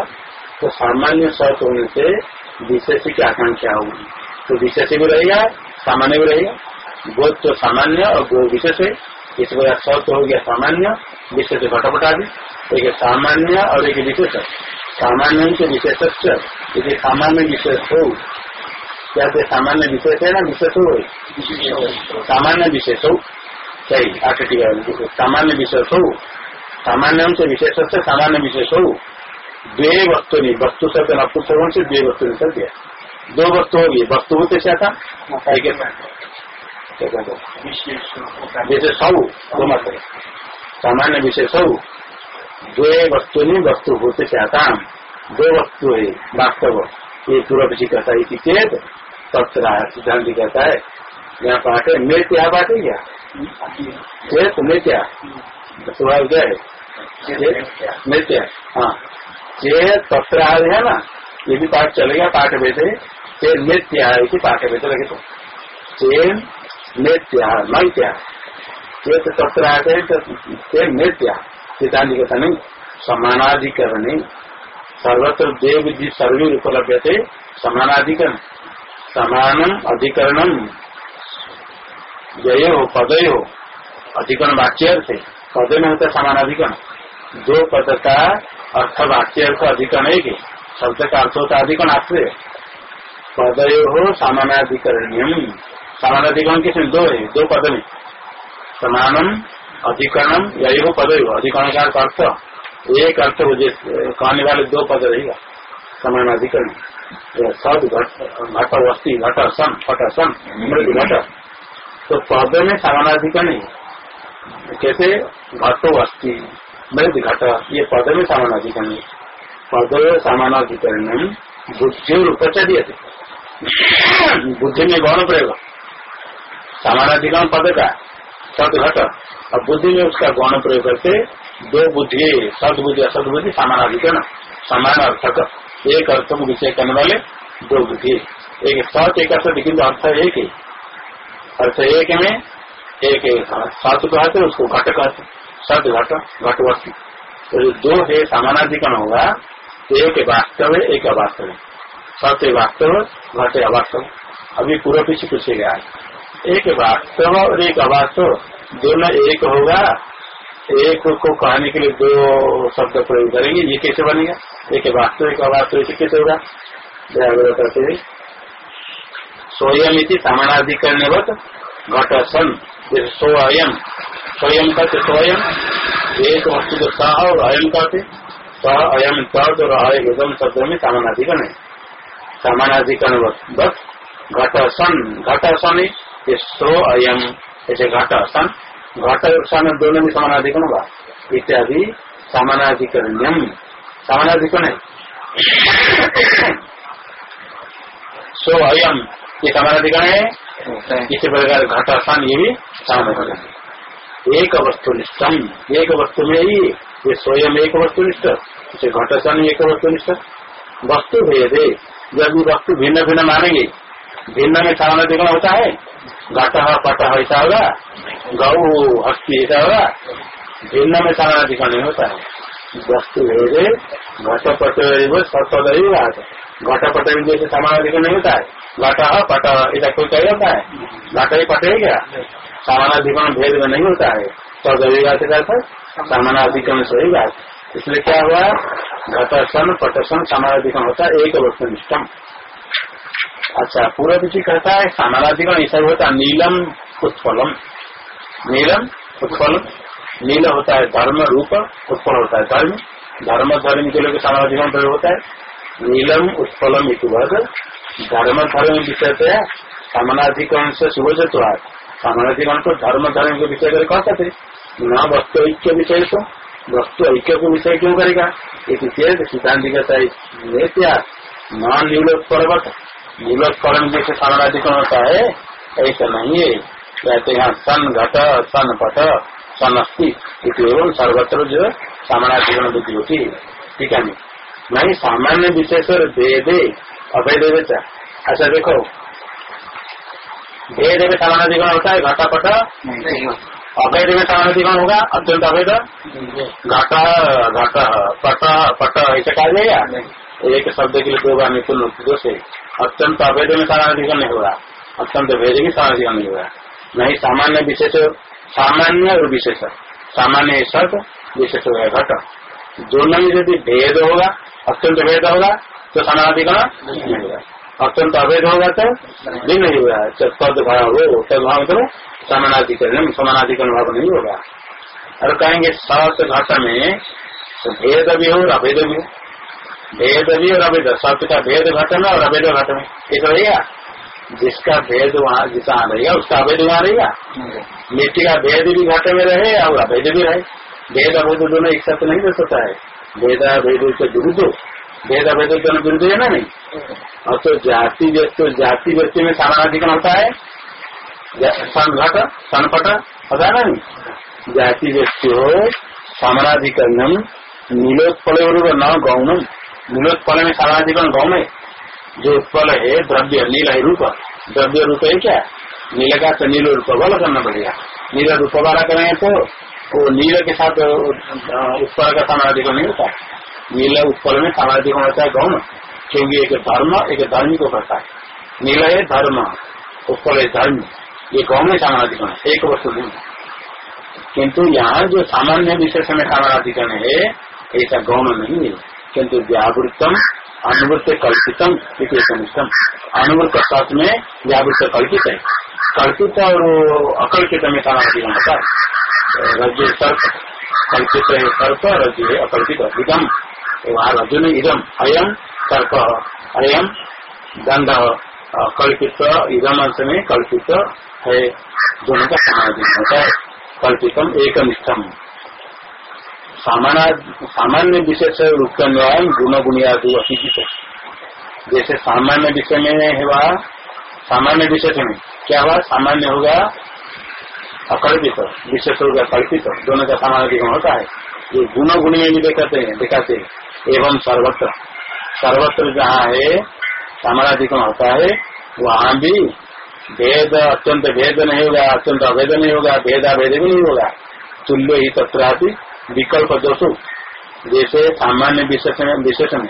तो सामान्य सत होने से विशेष की आकांक्षा होगी। तो विशेष भी रहेगा, सामान्य भी रहेगा। गो तो सामान्य और गो विशेष है। इस वजह सत हो गया सामान्य विशेष घटपट आदि एक सामान्य और एक विशेष। सामान्य विशेष यदि सामान्य विशेष हो। क्या तो सामान्य विशेष है ना? विशेष हो। सामान्य विशेष हो। सही आठ टीका सामान्य विशेष हो। सामान्य से विशेष से सामान्य विशेष हो। द्वे वस्तु नहीं वस्तु शब्द नपुस्तकों से द्वे वस्तु निकल गया दो वस्तु होगी वस्तु होते क्या था? विशेष हो दो मत सामान्य विशेष हो द्वे वस्तु नहीं वस्तु होते क्या था दो वस्तु है वास्तव। ये पूर्व जी कहता है चेत तत्रा सिद्धांत कहता है, यहाँ पाठ है मैं क्या बात है क्या? चेत मैं क्या स्वभाव क्या है। नित्य हाँ ये तत्र है ना, ये भी पाठ चलेगा पाठ बेटे ते नित्य है पाठ बेटे लगे तो। चेन नित्य नैत्य ये तो तत्र आते ते नित्य। सिद्धांत कहता, नहीं समानाधिकरण सर्वत्र देव जी सर्वे उपलब्ध थे समानाधिकरण समानम अधिकरणम जय हो पदय। हो अधिकरण वाच्य थे। पद में होता है समानाधिकरण। दो पद का अर्थ वाक्य अर्थ अधिकरण है कि शब्द का अर्थ होता अधिकरण आश्रय। पदय हो सामानाधिकरणियम सामानाधिकरण किसमें दो है, दो पद में। समानम, अधिकरणम हो पदय हो अधिकरण का अर्थ एक अर्थ कहने वाले दो पद रहेगा। समानाधिकरण सद, घट वस्ती घट सन फट सन मृत घट तो पद में समानाधिकरण कैसे? घटो अस्थि, मृद, घट, ये पद में सामानाधिकरण पद सामानाधिकरण बुद्धि उपचर्य बुद्धि में गौण प्रयोग। सामानाधिकरण पद का सद घट, और बुद्धि में उसका गौण प्रयोग करते दो बुद्धि, सदबुद्धि असदबुद्धि सामानाधिकरण, समान अर्थक, एक अर्थ को विषय करने वाले दो बुद्धि। एक सत, एक अर्थ किन्तु अर्थ एक ही। अर्थ एक में एक सत कहते उसको घट कहते सत घट घट वस्तु। तो जो दो है, समानाधिकरण होगा तो एक वास्तव है एक अवास्तव। है सत्य वास्तव, घट अवास्तव। अभी पूरा पीछे पूछेगा। एक वास्तव और एक अवास्तव। दोनों एक होगा। एक को कहने के लिए दो शब्द प्रयोग करेंगे। ये कैसे बनेगा? एक वास्तव, एक अवास्तव, इसे कैसे होगा? कहते स्वयं इति समानाधिकरण घट सन स्वयं स्वयं कहते स्वयं। एक वस्तु को सह और अयम कहते। सह अयम तद और अयम शब्द में सामानाधिकरण है। सामानाधिकरण बस घट सन घट सन ये सो अयम ऐसे घट सन घट सन दोनों में समानाधिकरण होगा। इत्यादि सामानाधिकरण्यम। सामानाधिकरण है। सो अयम ये समानाधिकरण है। इसी प्रकार घट सन ये भी सामानाधिकरण है। एक वस्तुनिष्ठम एक वस्तु में ही ये स्वयं एक वस्तुनिष्ठ इसे घटसन एक वस्तुनिष्ठ। वस्तु भेद जब ये वस्तु भिन्न भिन्न मानेंगे भिन्न में सामान्य दिखना होता है। घट पट ऐसा होगा। गौ हस्ती, ऐसा होगा। भिन्न में सामान्य दिखा नहीं होता है। वस्तु भेद घट पट सतद घट पट जैसे सामान्य दिखा नहीं होता है। घट पट ऐसा कोई कही होता है। घट ही पट है क्या? सामानाधिकरण भेद में नहीं होता है। तो रहेगा क्या सामानाधिकरण सही बात इसलिए क्या हुआ? घटसन पटसन सामानाधिकरण होता है। एक वस्तु निष्ठम अच्छा पूरा पीछे कहता है सामानाधिकरण ऐसा होता है, नीलम उत्फलम नीलम उत्फलम नील होता है धर्म रूप उत्पल होता है धर्म। धर्म धर्म के लिए सामानाधिकरण प्रयोग होता है। नीलम उत्फलम एक धर्म धर्म विषय सामानाधिकरण से सुबह सामानाधिकरण तो धर्म धर्म के विषय कर कहते थे। न वस्तु ऐक्य विषय तो वस्तु ऐक्य को विषय क्यों करेगा? एक सिद्धांत कहता है न नीलोत्पर्वत नीलोत्परण जैसे सामानाधिकरण होता है? ऐसा नहीं है। कहते हैं सन घट सन पट सन अस्थि एवं सर्वत्र जो सामानाधिकरण बुद्धि होती है। ठीक है नहीं? सामान्य विशेष दे दे अभय दे अच्छा देखो। भेद में समानाधिकरण होता है घटापट अवैध में समानाधिकरण होगा? अत्यंत अवैध घाटा घाटा पट पट ऐसे कहा जाएगा? एक शब्द के लिए दो बार निपुण दो से अत्यंत अवैध में समानाधिकरण नहीं होगा अत्यंत भेद भी समानाधिकरण नहीं होगा नहीं सामान्य विशेष, सामान्य और विशेष। सामान्य सत विशेष हो गया घट। दोनों में यदि भेद होगा, अत्यंत भेद होगा तो समानाधिकरण नहीं होगा। अत्यंत अवैध होगा तो भी नहीं होगा। तद भाव हो, तद भाव मतलब समानाधिकरण समानाधिकरण भाव नहीं होगा। और कहेंगे सत घट में तो भेद भी हो और अभेद भी हो। भेद भी और अभेद। सत्य का भेद घट में और अभेद घट में एक रहेगा जिसका भेद वहाँ जिसका रहेगा उसका अभेद वहाँ रहेगा मिट्टी का भेद भी घट में रहे और अभेद भी रहे। भेद अभेद दोनों एक साथ नहीं रह सकता है। भेद अभेद से विरुद्ध भेद अभेद दोनों विरुद्ध है ना नहीं? और तो जाति व्यक्ति जाति व्यक्ति में सामानाधिकरण होता है। संघट सनपट होता है ना नहीं? जाति व्यक्ति हो सामनाधिकरण नीलोत्पल न गौणम। नीलोत्पल में सामनाधिकरण गौण में जो उत्पल है द्रव्य नील है रूप द्रव्य रूप है क्या नील का तो नील रूप वाला करना पड़ेगा नील रूप वाला करेंगे तो वो नील के साथ उत्पल का सामनाधिकरण नहीं होता नील उत्पल में सामनाधिकरण होता है गौण क्योंकि एक धर्म एक धर्म को करता है नील है धर्म उत्पल है धर्म ये गौण में सामनाधिकरण एक वस्तु नहीं किंतु यहाँ जो सामान्य विशेष में सामनाधिकरण है ऐसा गौण नहीं है किंतु व्यावृतम, अनुवृत्त कल्पितम इतम अनुवृत्त साथ में व्यावृत्त कल्पित है। कल्पित और अकल्पित में सामनाधिकरण होता है रज्जु सर्प। कल्पित है सर्प, रज्जु है अकल्पित, इदम। वहाँ रज्जु में इदम। अयम, सर्प। अयम, दंड। कल्पित, इदम अंश में कल्पित है। दोनों का समानाधिकरण होता है। कल्पितम एक निष्ठम सामान्य रूप का न्याय गुण गुणियादि अतिजित जैसे सामान्य विषय में हुआ, सामान्य विशेष में क्या हुआ? सामान्य होगा अकल्पित, विशेष होगा कल्पित। दोनों का सामान्य होता है। ये गुण गुण में भी दिखाते हैं दिखाते हैं। एवं सर्वत्र। सर्वत्र जहाँ है सामानाधिकरण होता है, वहाँ भी भेद, अत्यंत भेद नहीं होगा, अत्यंत अभेद नहीं होगा भेदा भेद भी नहीं होगा। तुल्य ही तत्रापि विकल्प दोषो जैसे सामान्य विशेषण विशेषण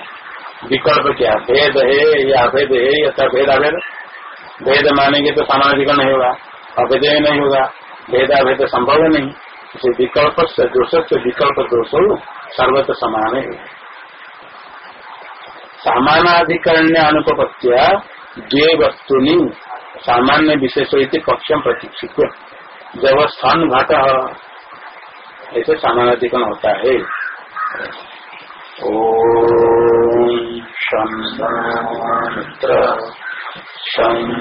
विकल्प क्या? भेद है या अभेद है या भेद अभेद? भेद मानेंगे तो सामाजिकरण नहीं होगा। अभेद नहीं होगा। भेद अभेद संभव नहीं। इसे विकल्प से दोष से विकल्प दोष सर्वत्र समान है। सामानाधिकरण अनुपत्या द्वे वस्तुनि सामान्य विशेष पक्षम प्रतीक्षित जब स्थान घट ऐसे सामानाधिकरण होता है। ओम शम शम